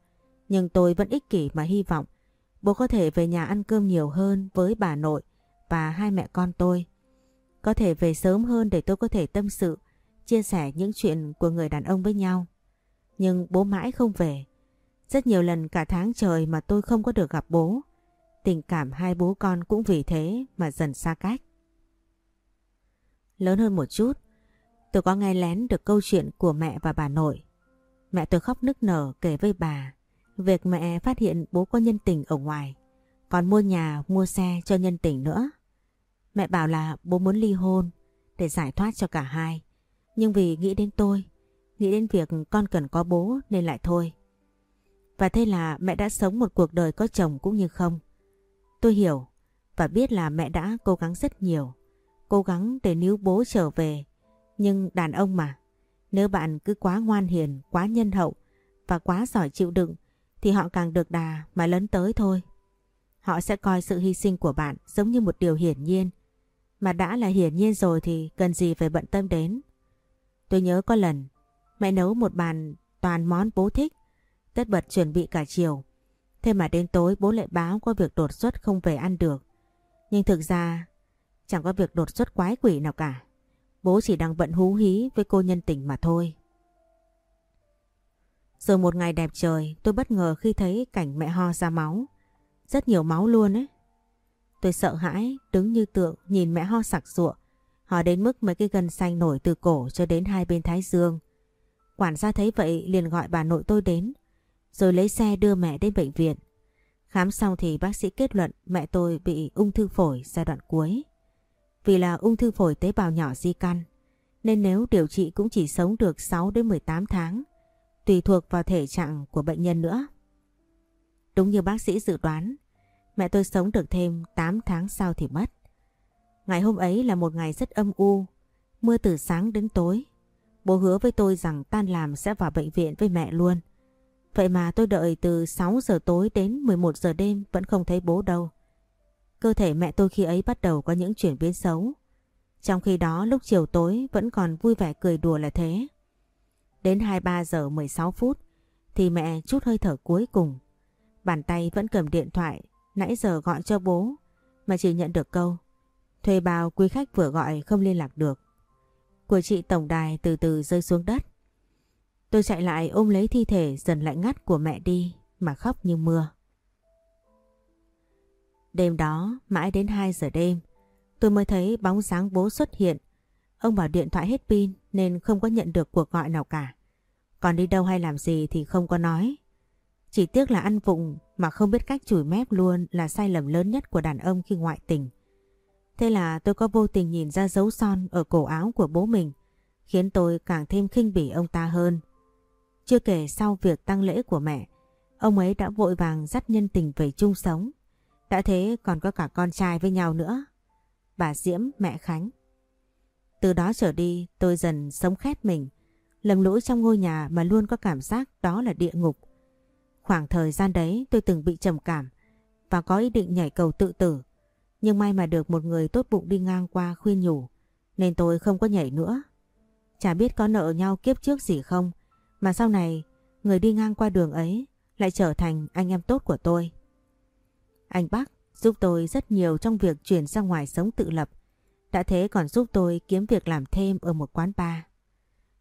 Nhưng tôi vẫn ích kỷ mà hy vọng bố có thể về nhà ăn cơm nhiều hơn với bà nội và hai mẹ con tôi. Có thể về sớm hơn để tôi có thể tâm sự, chia sẻ những chuyện của người đàn ông với nhau. Nhưng bố mãi không về. Rất nhiều lần cả tháng trời mà tôi không có được gặp bố. Tình cảm hai bố con cũng vì thế mà dần xa cách. Lớn hơn một chút, tôi có nghe lén được câu chuyện của mẹ và bà nội. Mẹ tôi khóc nức nở kể với bà việc mẹ phát hiện bố có nhân tình ở ngoài, còn mua nhà, mua xe cho nhân tình nữa. Mẹ bảo là bố muốn ly hôn để giải thoát cho cả hai. Nhưng vì nghĩ đến tôi, nghĩ đến việc con cần có bố nên lại thôi. Và thế là mẹ đã sống một cuộc đời có chồng cũng như không. Tôi hiểu và biết là mẹ đã cố gắng rất nhiều. Cố gắng để níu bố trở về. Nhưng đàn ông mà, nếu bạn cứ quá ngoan hiền, quá nhân hậu và quá giỏi chịu đựng thì họ càng được đà mà lấn tới thôi. Họ sẽ coi sự hy sinh của bạn giống như một điều hiển nhiên. Mà đã là hiển nhiên rồi thì cần gì phải bận tâm đến. Tôi nhớ có lần mẹ nấu một bàn toàn món bố thích, tất bật chuẩn bị cả chiều. Thế mà đến tối bố lại báo có việc đột xuất không về ăn được. Nhưng thực ra chẳng có việc đột xuất quái quỷ nào cả. Bố chỉ đang bận hú hí với cô nhân tình mà thôi. Rồi một ngày đẹp trời tôi bất ngờ khi thấy cảnh mẹ ho ra máu. Rất nhiều máu luôn ấy. Tôi sợ hãi đứng như tượng nhìn mẹ ho sặc sụa. Họ đến mức mấy cái gân xanh nổi từ cổ cho đến hai bên thái dương. Quản gia thấy vậy liền gọi bà nội tôi đến. Rồi lấy xe đưa mẹ đến bệnh viện. Khám xong thì bác sĩ kết luận mẹ tôi bị ung thư phổi giai đoạn cuối. Vì là ung thư phổi tế bào nhỏ di căn, nên nếu điều trị cũng chỉ sống được 6 đến 18 tháng, tùy thuộc vào thể trạng của bệnh nhân nữa. Đúng như bác sĩ dự đoán, mẹ tôi sống được thêm 8 tháng sau thì mất. Ngày hôm ấy là một ngày rất âm u, mưa từ sáng đến tối. Bố hứa với tôi rằng tan làm sẽ vào bệnh viện với mẹ luôn. Vậy mà tôi đợi từ 6 giờ tối đến 11 giờ đêm vẫn không thấy bố đâu. Cơ thể mẹ tôi khi ấy bắt đầu có những chuyển biến xấu. Trong khi đó lúc chiều tối vẫn còn vui vẻ cười đùa là thế. Đến 23 giờ 16 phút thì mẹ chút hơi thở cuối cùng. Bàn tay vẫn cầm điện thoại nãy giờ gọi cho bố mà chỉ nhận được câu thuê bao quý khách vừa gọi không liên lạc được. Của chị tổng đài từ từ rơi xuống đất. Tôi chạy lại ôm lấy thi thể dần lạnh ngắt của mẹ đi mà khóc như mưa. Đêm đó, mãi đến 2 giờ đêm, tôi mới thấy bóng dáng bố xuất hiện. Ông bảo điện thoại hết pin nên không có nhận được cuộc gọi nào cả. Còn đi đâu hay làm gì thì không có nói. Chỉ tiếc là ăn vụng mà không biết cách chửi mép luôn là sai lầm lớn nhất của đàn ông khi ngoại tình. Thế là tôi có vô tình nhìn ra dấu son ở cổ áo của bố mình, khiến tôi càng thêm khinh bỉ ông ta hơn. Chưa kể sau việc tăng lễ của mẹ, ông ấy đã vội vàng dắt nhân tình về chung sống. Đã thế còn có cả con trai với nhau nữa. Bà Diễm, mẹ Khánh. Từ đó trở đi, tôi dần sống khét mình. Lầm lũi trong ngôi nhà mà luôn có cảm giác đó là địa ngục. Khoảng thời gian đấy, tôi từng bị trầm cảm và có ý định nhảy cầu tự tử. Nhưng may mà được một người tốt bụng đi ngang qua khuyên nhủ, nên tôi không có nhảy nữa. Chả biết có nợ nhau kiếp trước gì không, mà sau này, người đi ngang qua đường ấy lại trở thành anh em tốt của tôi. Anh Bắc giúp tôi rất nhiều trong việc chuyển ra ngoài sống tự lập. Đã thế còn giúp tôi kiếm việc làm thêm ở một quán bar.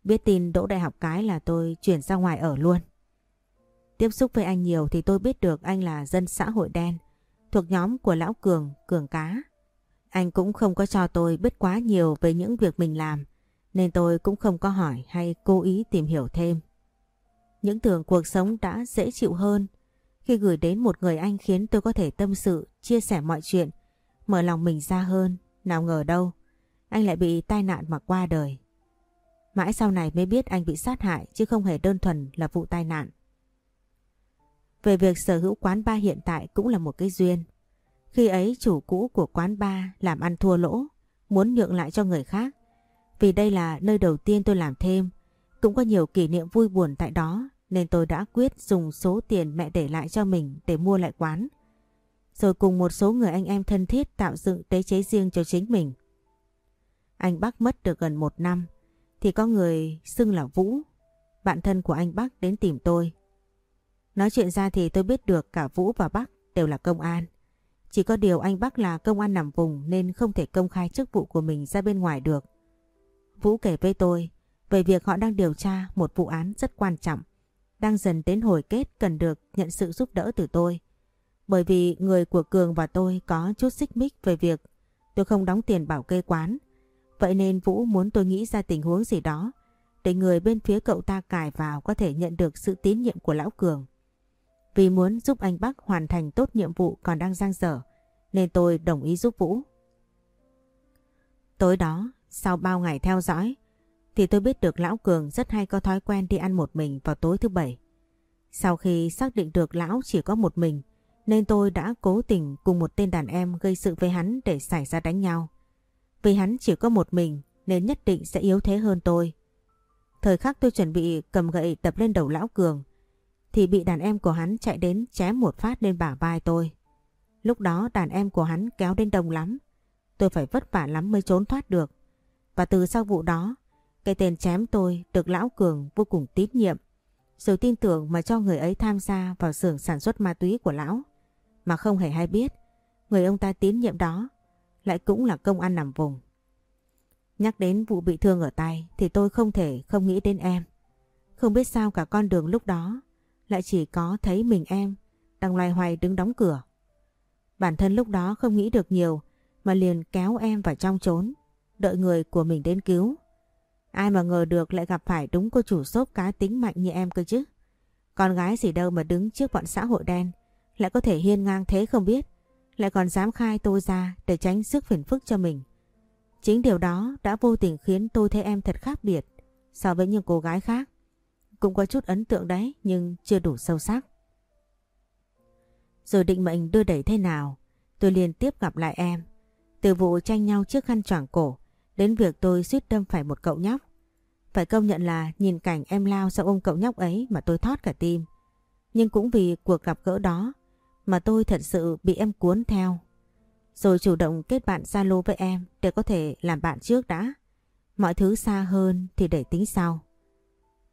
Biết tin đỗ đại học cái là tôi chuyển ra ngoài ở luôn. Tiếp xúc với anh nhiều thì tôi biết được anh là dân xã hội đen, thuộc nhóm của Lão Cường, Cường Cá. Anh cũng không có cho tôi biết quá nhiều về những việc mình làm, nên tôi cũng không có hỏi hay cố ý tìm hiểu thêm. Những tưởng cuộc sống đã dễ chịu hơn khi gửi đến một người anh khiến tôi có thể tâm sự, chia sẻ mọi chuyện, mở lòng mình ra hơn, nào ngờ đâu. Anh lại bị tai nạn mà qua đời. Mãi sau này mới biết anh bị sát hại chứ không hề đơn thuần là vụ tai nạn. Về việc sở hữu quán bar hiện tại cũng là một cái duyên. Khi ấy chủ cũ của quán bar làm ăn thua lỗ, muốn nhượng lại cho người khác. Vì đây là nơi đầu tiên tôi làm thêm, cũng có nhiều kỷ niệm vui buồn tại đó nên tôi đã quyết dùng số tiền mẹ để lại cho mình để mua lại quán. Rồi cùng một số người anh em thân thiết tạo dựng tế chế riêng cho chính mình. Anh Bắc mất được gần một năm thì có người xưng là Vũ, bạn thân của anh Bắc đến tìm tôi. Nói chuyện ra thì tôi biết được cả Vũ và Bắc đều là công an. Chỉ có điều anh Bắc là công an nằm vùng nên không thể công khai chức vụ của mình ra bên ngoài được. Vũ kể với tôi về việc họ đang điều tra một vụ án rất quan trọng đang dần đến hồi kết cần được nhận sự giúp đỡ từ tôi. Bởi vì người của Cường và tôi có chút xích mích về việc tôi không đóng tiền bảo kê quán. Vậy nên Vũ muốn tôi nghĩ ra tình huống gì đó để người bên phía cậu ta cài vào có thể nhận được sự tín nhiệm của Lão Cường. Vì muốn giúp anh Bắc hoàn thành tốt nhiệm vụ còn đang giang dở nên tôi đồng ý giúp Vũ. Tối đó, sau bao ngày theo dõi, thì tôi biết được Lão Cường rất hay có thói quen đi ăn một mình vào tối thứ bảy. Sau khi xác định được Lão chỉ có một mình, nên tôi đã cố tình cùng một tên đàn em gây sự với hắn để xảy ra đánh nhau. Vì hắn chỉ có một mình nên nhất định sẽ yếu thế hơn tôi. Thời khắc tôi chuẩn bị cầm gậy đập lên đầu Lão Cường, thì bị đàn em của hắn chạy đến chém một phát lên bả vai tôi. Lúc đó đàn em của hắn kéo đến đông lắm, tôi phải vất vả lắm mới trốn thoát được. Và từ sau vụ đó, cái tên chém tôi được Lão Cường vô cùng tín nhiệm. Rồi tin tưởng mà cho người ấy tham gia vào xưởng sản xuất ma túy của Lão. Mà không hề hay biết, người ông ta tín nhiệm đó lại cũng là công an nằm vùng. Nhắc đến vụ bị thương ở tay thì tôi không thể không nghĩ đến em. Không biết sao cả con đường lúc đó lại chỉ có thấy mình em đang loay hoay đứng đóng cửa. Bản thân lúc đó không nghĩ được nhiều mà liền kéo em vào trong trốn, đợi người của mình đến cứu. Ai mà ngờ được lại gặp phải đúng cô chủ xốp cá tính mạnh như em cơ chứ. Con gái gì đâu mà đứng trước bọn xã hội đen, lại có thể hiên ngang thế không biết, lại còn dám khai tôi ra để tránh sức phiền phức cho mình. Chính điều đó đã vô tình khiến tôi thấy em thật khác biệt so với những cô gái khác. Cũng có chút ấn tượng đấy nhưng chưa đủ sâu sắc. Rồi định mệnh đưa đẩy thế nào, tôi liên tiếp gặp lại em. Từ vụ tranh nhau trước khăn choàng cổ đến việc tôi suýt đâm phải một cậu nhóc. Phải công nhận là nhìn cảnh em lao sau ôm cậu nhóc ấy mà tôi thót cả tim. Nhưng cũng vì cuộc gặp gỡ đó mà tôi thật sự bị em cuốn theo. Rồi chủ động kết bạn Zalo với em để có thể làm bạn trước đã. Mọi thứ xa hơn thì để tính sau.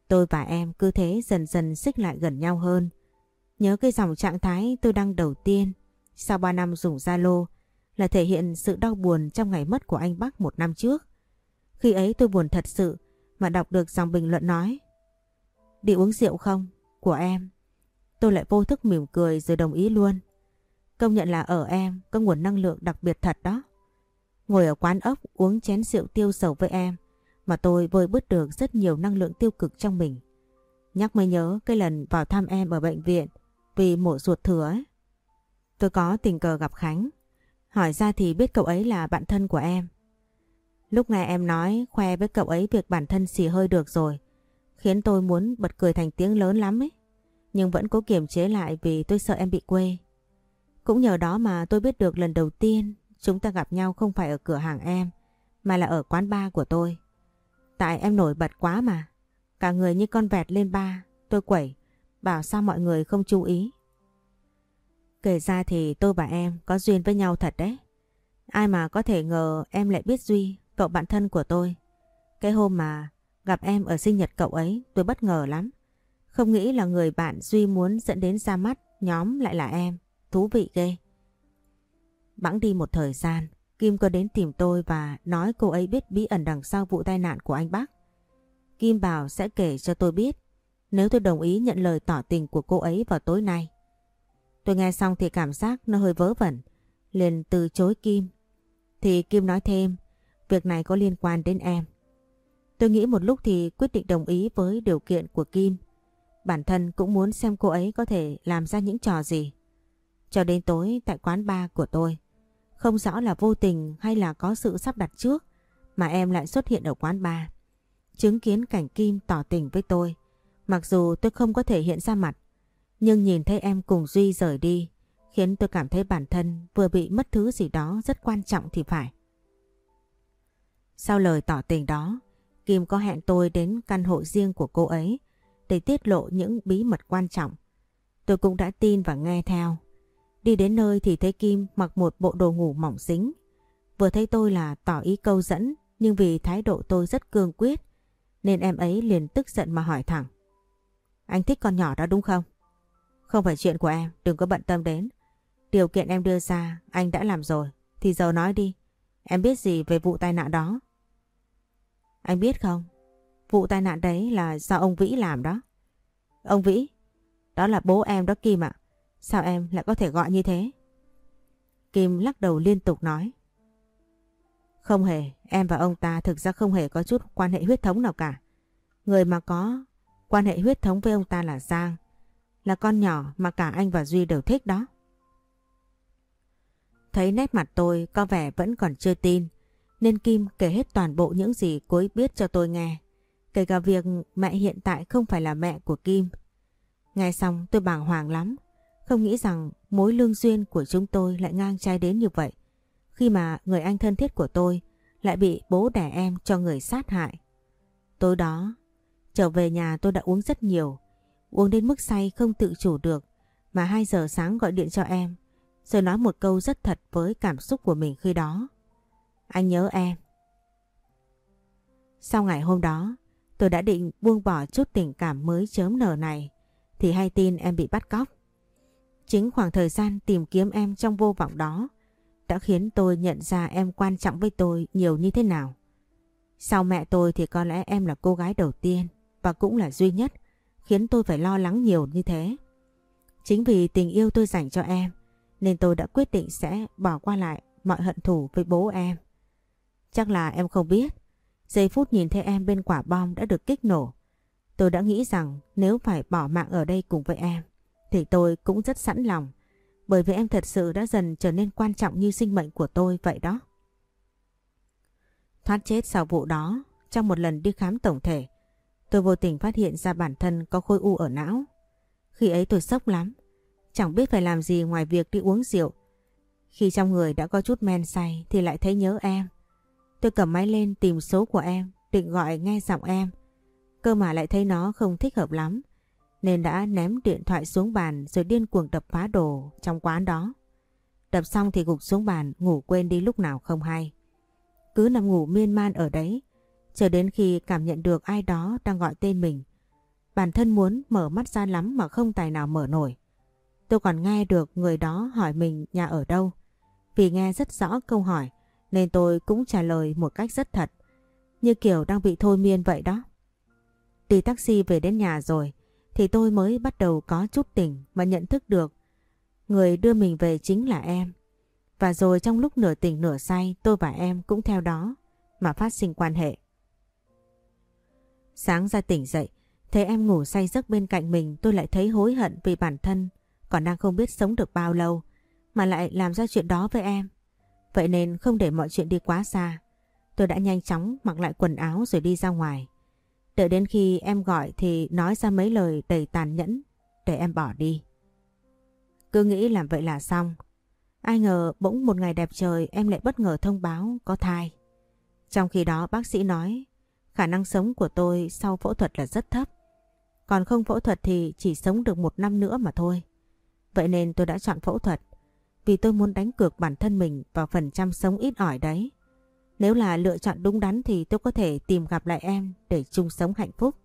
Tôi và em cứ thế dần dần xích lại gần nhau hơn. Nhớ cái dòng trạng thái tôi đăng đầu tiên sau 3 năm dùng Zalo là thể hiện sự đau buồn trong ngày mất của anh Bắc một năm trước. Khi ấy tôi buồn thật sự mà đọc được dòng bình luận nói, Đi uống rượu không? Của em. Tôi lại vô thức mỉm cười rồi đồng ý luôn. Công nhận là ở em có nguồn năng lượng đặc biệt thật đó. Ngồi ở quán ốc uống chén rượu tiêu sầu với em mà tôi vơi bớt được rất nhiều năng lượng tiêu cực trong mình. Nhắc mới nhớ cái lần vào thăm em ở bệnh viện vì mổ ruột thừa ấy. Tôi có tình cờ gặp Khánh. Hỏi ra thì biết cậu ấy là bạn thân của em. Lúc nghe em nói khoe với cậu ấy việc bản thân xì hơi được rồi. Khiến tôi muốn bật cười thành tiếng lớn lắm ấy. Nhưng vẫn cố kiềm chế lại vì tôi sợ em bị quê. Cũng nhờ đó mà tôi biết được lần đầu tiên chúng ta gặp nhau không phải ở cửa hàng em mà là ở quán bar của tôi. Tại em nổi bật quá mà. Cả người như con vẹt lên ba, tôi quẩy, bảo sao mọi người không chú ý. Kể ra thì tôi và em có duyên với nhau thật đấy. Ai mà có thể ngờ em lại biết Duy, cậu bạn thân của tôi. Cái hôm mà gặp em ở sinh nhật cậu ấy tôi bất ngờ lắm. Không nghĩ là người bạn Duy muốn dẫn đến ra mắt nhóm lại là em. Thú vị ghê. Bẵng đi một thời gian, Kim có đến tìm tôi và nói cô ấy biết bí ẩn đằng sau vụ tai nạn của anh bác Kim bảo sẽ kể cho tôi biết nếu tôi đồng ý nhận lời tỏ tình của cô ấy vào tối nay. Tôi nghe xong thì cảm giác nó hơi vớ vẩn, liền từ chối Kim. Thì Kim nói thêm, việc này có liên quan đến em. Tôi nghĩ một lúc thì quyết định đồng ý với điều kiện của Kim. Bản thân cũng muốn xem cô ấy có thể làm ra những trò gì. Cho đến tối tại quán bar của tôi, không rõ là vô tình hay là có sự sắp đặt trước mà em lại xuất hiện ở quán bar. Chứng kiến cảnh Kim tỏ tình với tôi, mặc dù tôi không có thể hiện ra mặt, nhưng nhìn thấy em cùng Duy rời đi khiến tôi cảm thấy bản thân vừa bị mất thứ gì đó rất quan trọng thì phải. Sau lời tỏ tình đó, Kim có hẹn tôi đến căn hộ riêng của cô ấy để tiết lộ những bí mật quan trọng. Tôi cũng đã tin và nghe theo. Đi đến nơi thì thấy Kim mặc một bộ đồ ngủ mỏng dính. Vừa thấy tôi là tỏ ý câu dẫn nhưng vì thái độ tôi rất cương quyết nên em ấy liền tức giận mà hỏi thẳng. Anh thích con nhỏ đó đúng không? Không phải chuyện của em, đừng có bận tâm đến. Điều kiện em đưa ra anh đã làm rồi, thì giờ nói đi. Em biết gì về vụ tai nạn đó? Anh biết không? Vụ tai nạn đấy là do ông Vĩ làm đó. Ông Vĩ? Đó là bố em đó Kim ạ. Sao em lại có thể gọi như thế? Kim lắc đầu liên tục nói. Không hề, em và ông ta thực ra không hề có chút quan hệ huyết thống nào cả. Người mà có quan hệ huyết thống với ông ta là Giang. Là con nhỏ mà cả anh và Duy đều thích đó. Thấy nét mặt tôi có vẻ vẫn còn chưa tin. nên Kim kể hết toàn bộ những gì cô ấy biết cho tôi nghe. Kể cả việc mẹ hiện tại không phải là mẹ của Kim. Nghe xong tôi bàng hoàng lắm. Không nghĩ rằng mối lương duyên của chúng tôi lại ngang trái đến như vậy. Khi mà người anh thân thiết của tôi lại bị bố đẻ em cho người sát hại. Tối đó, trở về nhà tôi đã uống rất nhiều. Uống đến mức say không tự chủ được. Mà 2 giờ sáng gọi điện cho em. Rồi nói một câu rất thật với cảm xúc của mình khi đó. Anh nhớ em. Sau ngày hôm đó, tôi đã định buông bỏ chút tình cảm mới chớm nở này. Thì hay tin em bị bắt cóc. Chính khoảng thời gian tìm kiếm em trong vô vọng đó đã khiến tôi nhận ra em quan trọng với tôi nhiều như thế nào. Sau mẹ tôi thì có lẽ em là cô gái đầu tiên và cũng là duy nhất khiến tôi phải lo lắng nhiều như thế. Chính vì tình yêu tôi dành cho em nên tôi đã quyết định sẽ bỏ qua lại mọi hận thù với bố em. Chắc là em không biết, giây phút nhìn thấy em bên quả bom đã được kích nổ. Tôi đã nghĩ rằng nếu phải bỏ mạng ở đây cùng với em thì tôi cũng rất sẵn lòng bởi vì em thật sự đã dần trở nên quan trọng như sinh mệnh của tôi vậy đó. Thoát chết sau vụ đó, trong một lần đi khám tổng thể, tôi vô tình phát hiện ra bản thân có khối u ở não. Khi ấy tôi sốc lắm, chẳng biết phải làm gì ngoài việc đi uống rượu. Khi trong người đã có chút men say thì lại thấy nhớ em. Tôi cầm máy lên tìm số của em, định gọi nghe giọng em. Cơ mà lại thấy nó không thích hợp lắm nên đã ném điện thoại xuống bàn rồi điên cuồng đập phá đồ trong quán đó. Đập xong thì gục xuống bàn ngủ quên đi lúc nào không hay. Cứ nằm ngủ miên man ở đấy chờ đến khi cảm nhận được ai đó đang gọi tên mình. Bản thân muốn mở mắt ra lắm mà không tài nào mở nổi. Tôi còn nghe được người đó hỏi mình nhà ở đâu. Vì nghe rất rõ câu hỏi nên tôi cũng trả lời một cách rất thật. Như kiểu đang bị thôi miên vậy đó. Đi taxi về đến nhà rồi thì tôi mới bắt đầu có chút tỉnh mà nhận thức được người đưa mình về chính là em. Và rồi trong lúc nửa tỉnh nửa say tôi và em cũng theo đó mà phát sinh quan hệ. Sáng ra tỉnh dậy, thấy em ngủ say giấc bên cạnh mình tôi lại thấy hối hận vì bản thân còn đang không biết sống được bao lâu mà lại làm ra chuyện đó với em. Vậy nên không để mọi chuyện đi quá xa. Tôi đã nhanh chóng mặc lại quần áo rồi đi ra ngoài. Đợi đến khi em gọi thì nói ra mấy lời đầy tàn nhẫn, để em bỏ đi. Cứ nghĩ làm vậy là xong. Ai ngờ bỗng một ngày đẹp trời em lại bất ngờ thông báo có thai. Trong khi đó bác sĩ nói, khả năng sống của tôi sau phẫu thuật là rất thấp. Còn không phẫu thuật thì chỉ sống được một năm nữa mà thôi. Vậy nên tôi đã chọn phẫu thuật vì tôi muốn đánh cược bản thân mình vào phần trăm sống ít ỏi đấy. Nếu là lựa chọn đúng đắn thì tôi có thể tìm gặp lại em để chung sống hạnh phúc.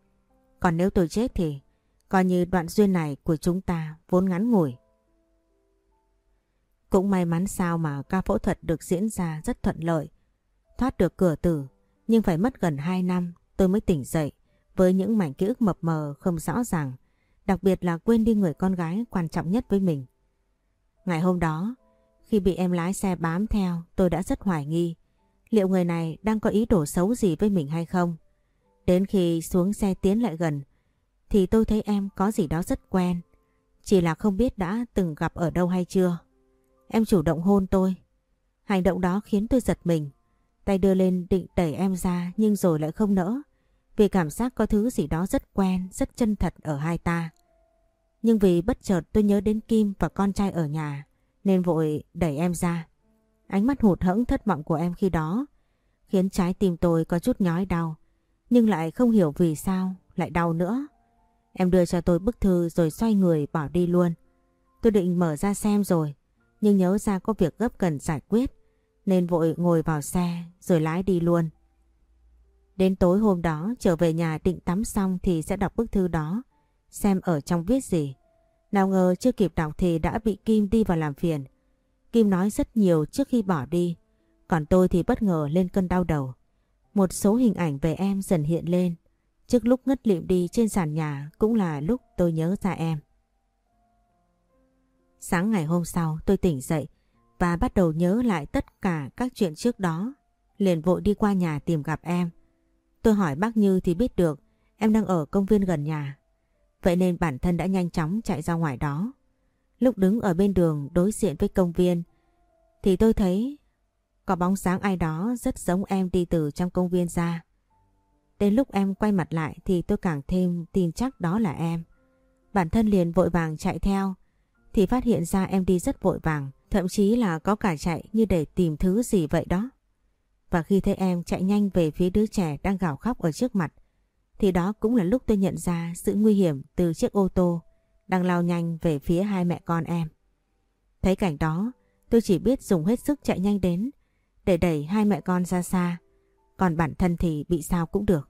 Còn nếu tôi chết thì coi như đoạn duyên này của chúng ta vốn ngắn ngủi. Cũng may mắn sao mà ca phẫu thuật được diễn ra rất thuận lợi. Thoát được cửa tử, nhưng phải mất gần 2 năm tôi mới tỉnh dậy với những mảnh ký ức mập mờ không rõ ràng. Đặc biệt là quên đi người con gái quan trọng nhất với mình. Ngày hôm đó khi bị em lái xe bám theo tôi đã rất hoài nghi liệu người này đang có ý đồ xấu gì với mình hay không. Đến khi xuống xe tiến lại gần thì tôi thấy em có gì đó rất quen. Chỉ là không biết đã từng gặp ở đâu hay chưa. Em chủ động hôn tôi. Hành động đó khiến tôi giật mình. Tay đưa lên định đẩy em ra nhưng rồi lại không nỡ. Vì cảm giác có thứ gì đó rất quen, rất chân thật ở hai ta. Nhưng vì bất chợt tôi nhớ đến Kim và con trai ở nhà nên vội đẩy em ra. Ánh mắt hụt hẫng thất vọng của em khi đó khiến trái tim tôi có chút nhói đau. Nhưng lại không hiểu vì sao lại đau nữa. Em đưa cho tôi bức thư rồi xoay người bỏ đi luôn. Tôi định mở ra xem rồi, nhưng nhớ ra có việc gấp cần giải quyết, nên vội ngồi vào xe rồi lái đi luôn. Đến tối hôm đó trở về nhà định tắm xong thì sẽ đọc bức thư đó, xem ở trong viết gì. Nào ngờ chưa kịp đọc thì đã bị Kim đi vào làm phiền. Kim nói rất nhiều trước khi bỏ đi, còn tôi thì bất ngờ lên cơn đau đầu. Một số hình ảnh về em dần hiện lên. Trước lúc ngất lịm đi trên sàn nhà cũng là lúc tôi nhớ ra em. Sáng ngày hôm sau tôi tỉnh dậy và bắt đầu nhớ lại tất cả các chuyện trước đó. Liền vội đi qua nhà tìm gặp em. Tôi hỏi bác Như thì biết được em đang ở công viên gần nhà. Vậy nên bản thân đã nhanh chóng chạy ra ngoài đó. Lúc đứng ở bên đường đối diện với công viên thì tôi thấy có bóng sáng ai đó rất giống em đi từ trong công viên ra. Đến lúc em quay mặt lại thì tôi càng thêm tin chắc đó là em. Bản thân liền vội vàng chạy theo thì phát hiện ra em đi rất vội vàng, thậm chí là có cả chạy như để tìm thứ gì vậy đó. Và khi thấy em chạy nhanh về phía đứa trẻ đang gào khóc ở trước mặt, thì đó cũng là lúc tôi nhận ra sự nguy hiểm từ chiếc ô tô đang lao nhanh về phía hai mẹ con em. Thấy cảnh đó, tôi chỉ biết dùng hết sức chạy nhanh đến để đẩy hai mẹ con ra xa, còn bản thân thì bị sao cũng được.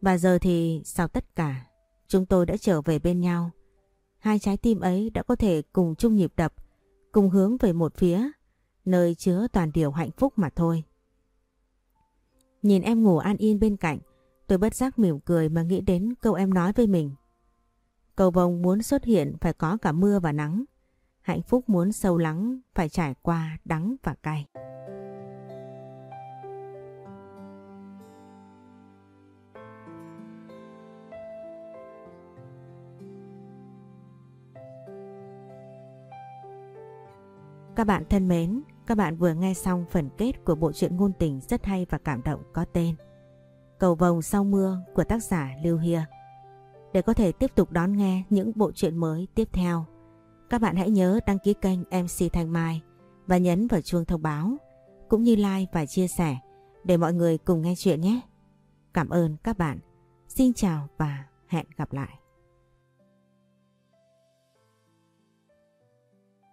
Và giờ thì sau tất cả, chúng tôi đã trở về bên nhau. Hai trái tim ấy đã có thể cùng chung nhịp đập, cùng hướng về một phía, nơi chứa toàn điều hạnh phúc mà thôi. Nhìn em ngủ an yên bên cạnh, tôi bất giác mỉm cười mà nghĩ đến câu em nói với mình. Cầu vồng muốn xuất hiện phải có cả mưa và nắng. Hạnh phúc muốn sâu lắng phải trải qua đắng và cay. Các bạn thân mến, các bạn vừa nghe xong phần kết của bộ truyện ngôn tình rất hay và cảm động có tên Cầu vồng sau mưa của tác giả Lưu Hia. Để có thể tiếp tục đón nghe những bộ truyện mới tiếp theo, các bạn hãy nhớ đăng ký kênh MC Thanh Mai và nhấn vào chuông thông báo, cũng như like và chia sẻ để mọi người cùng nghe chuyện nhé. Cảm ơn các bạn. Xin chào và hẹn gặp lại.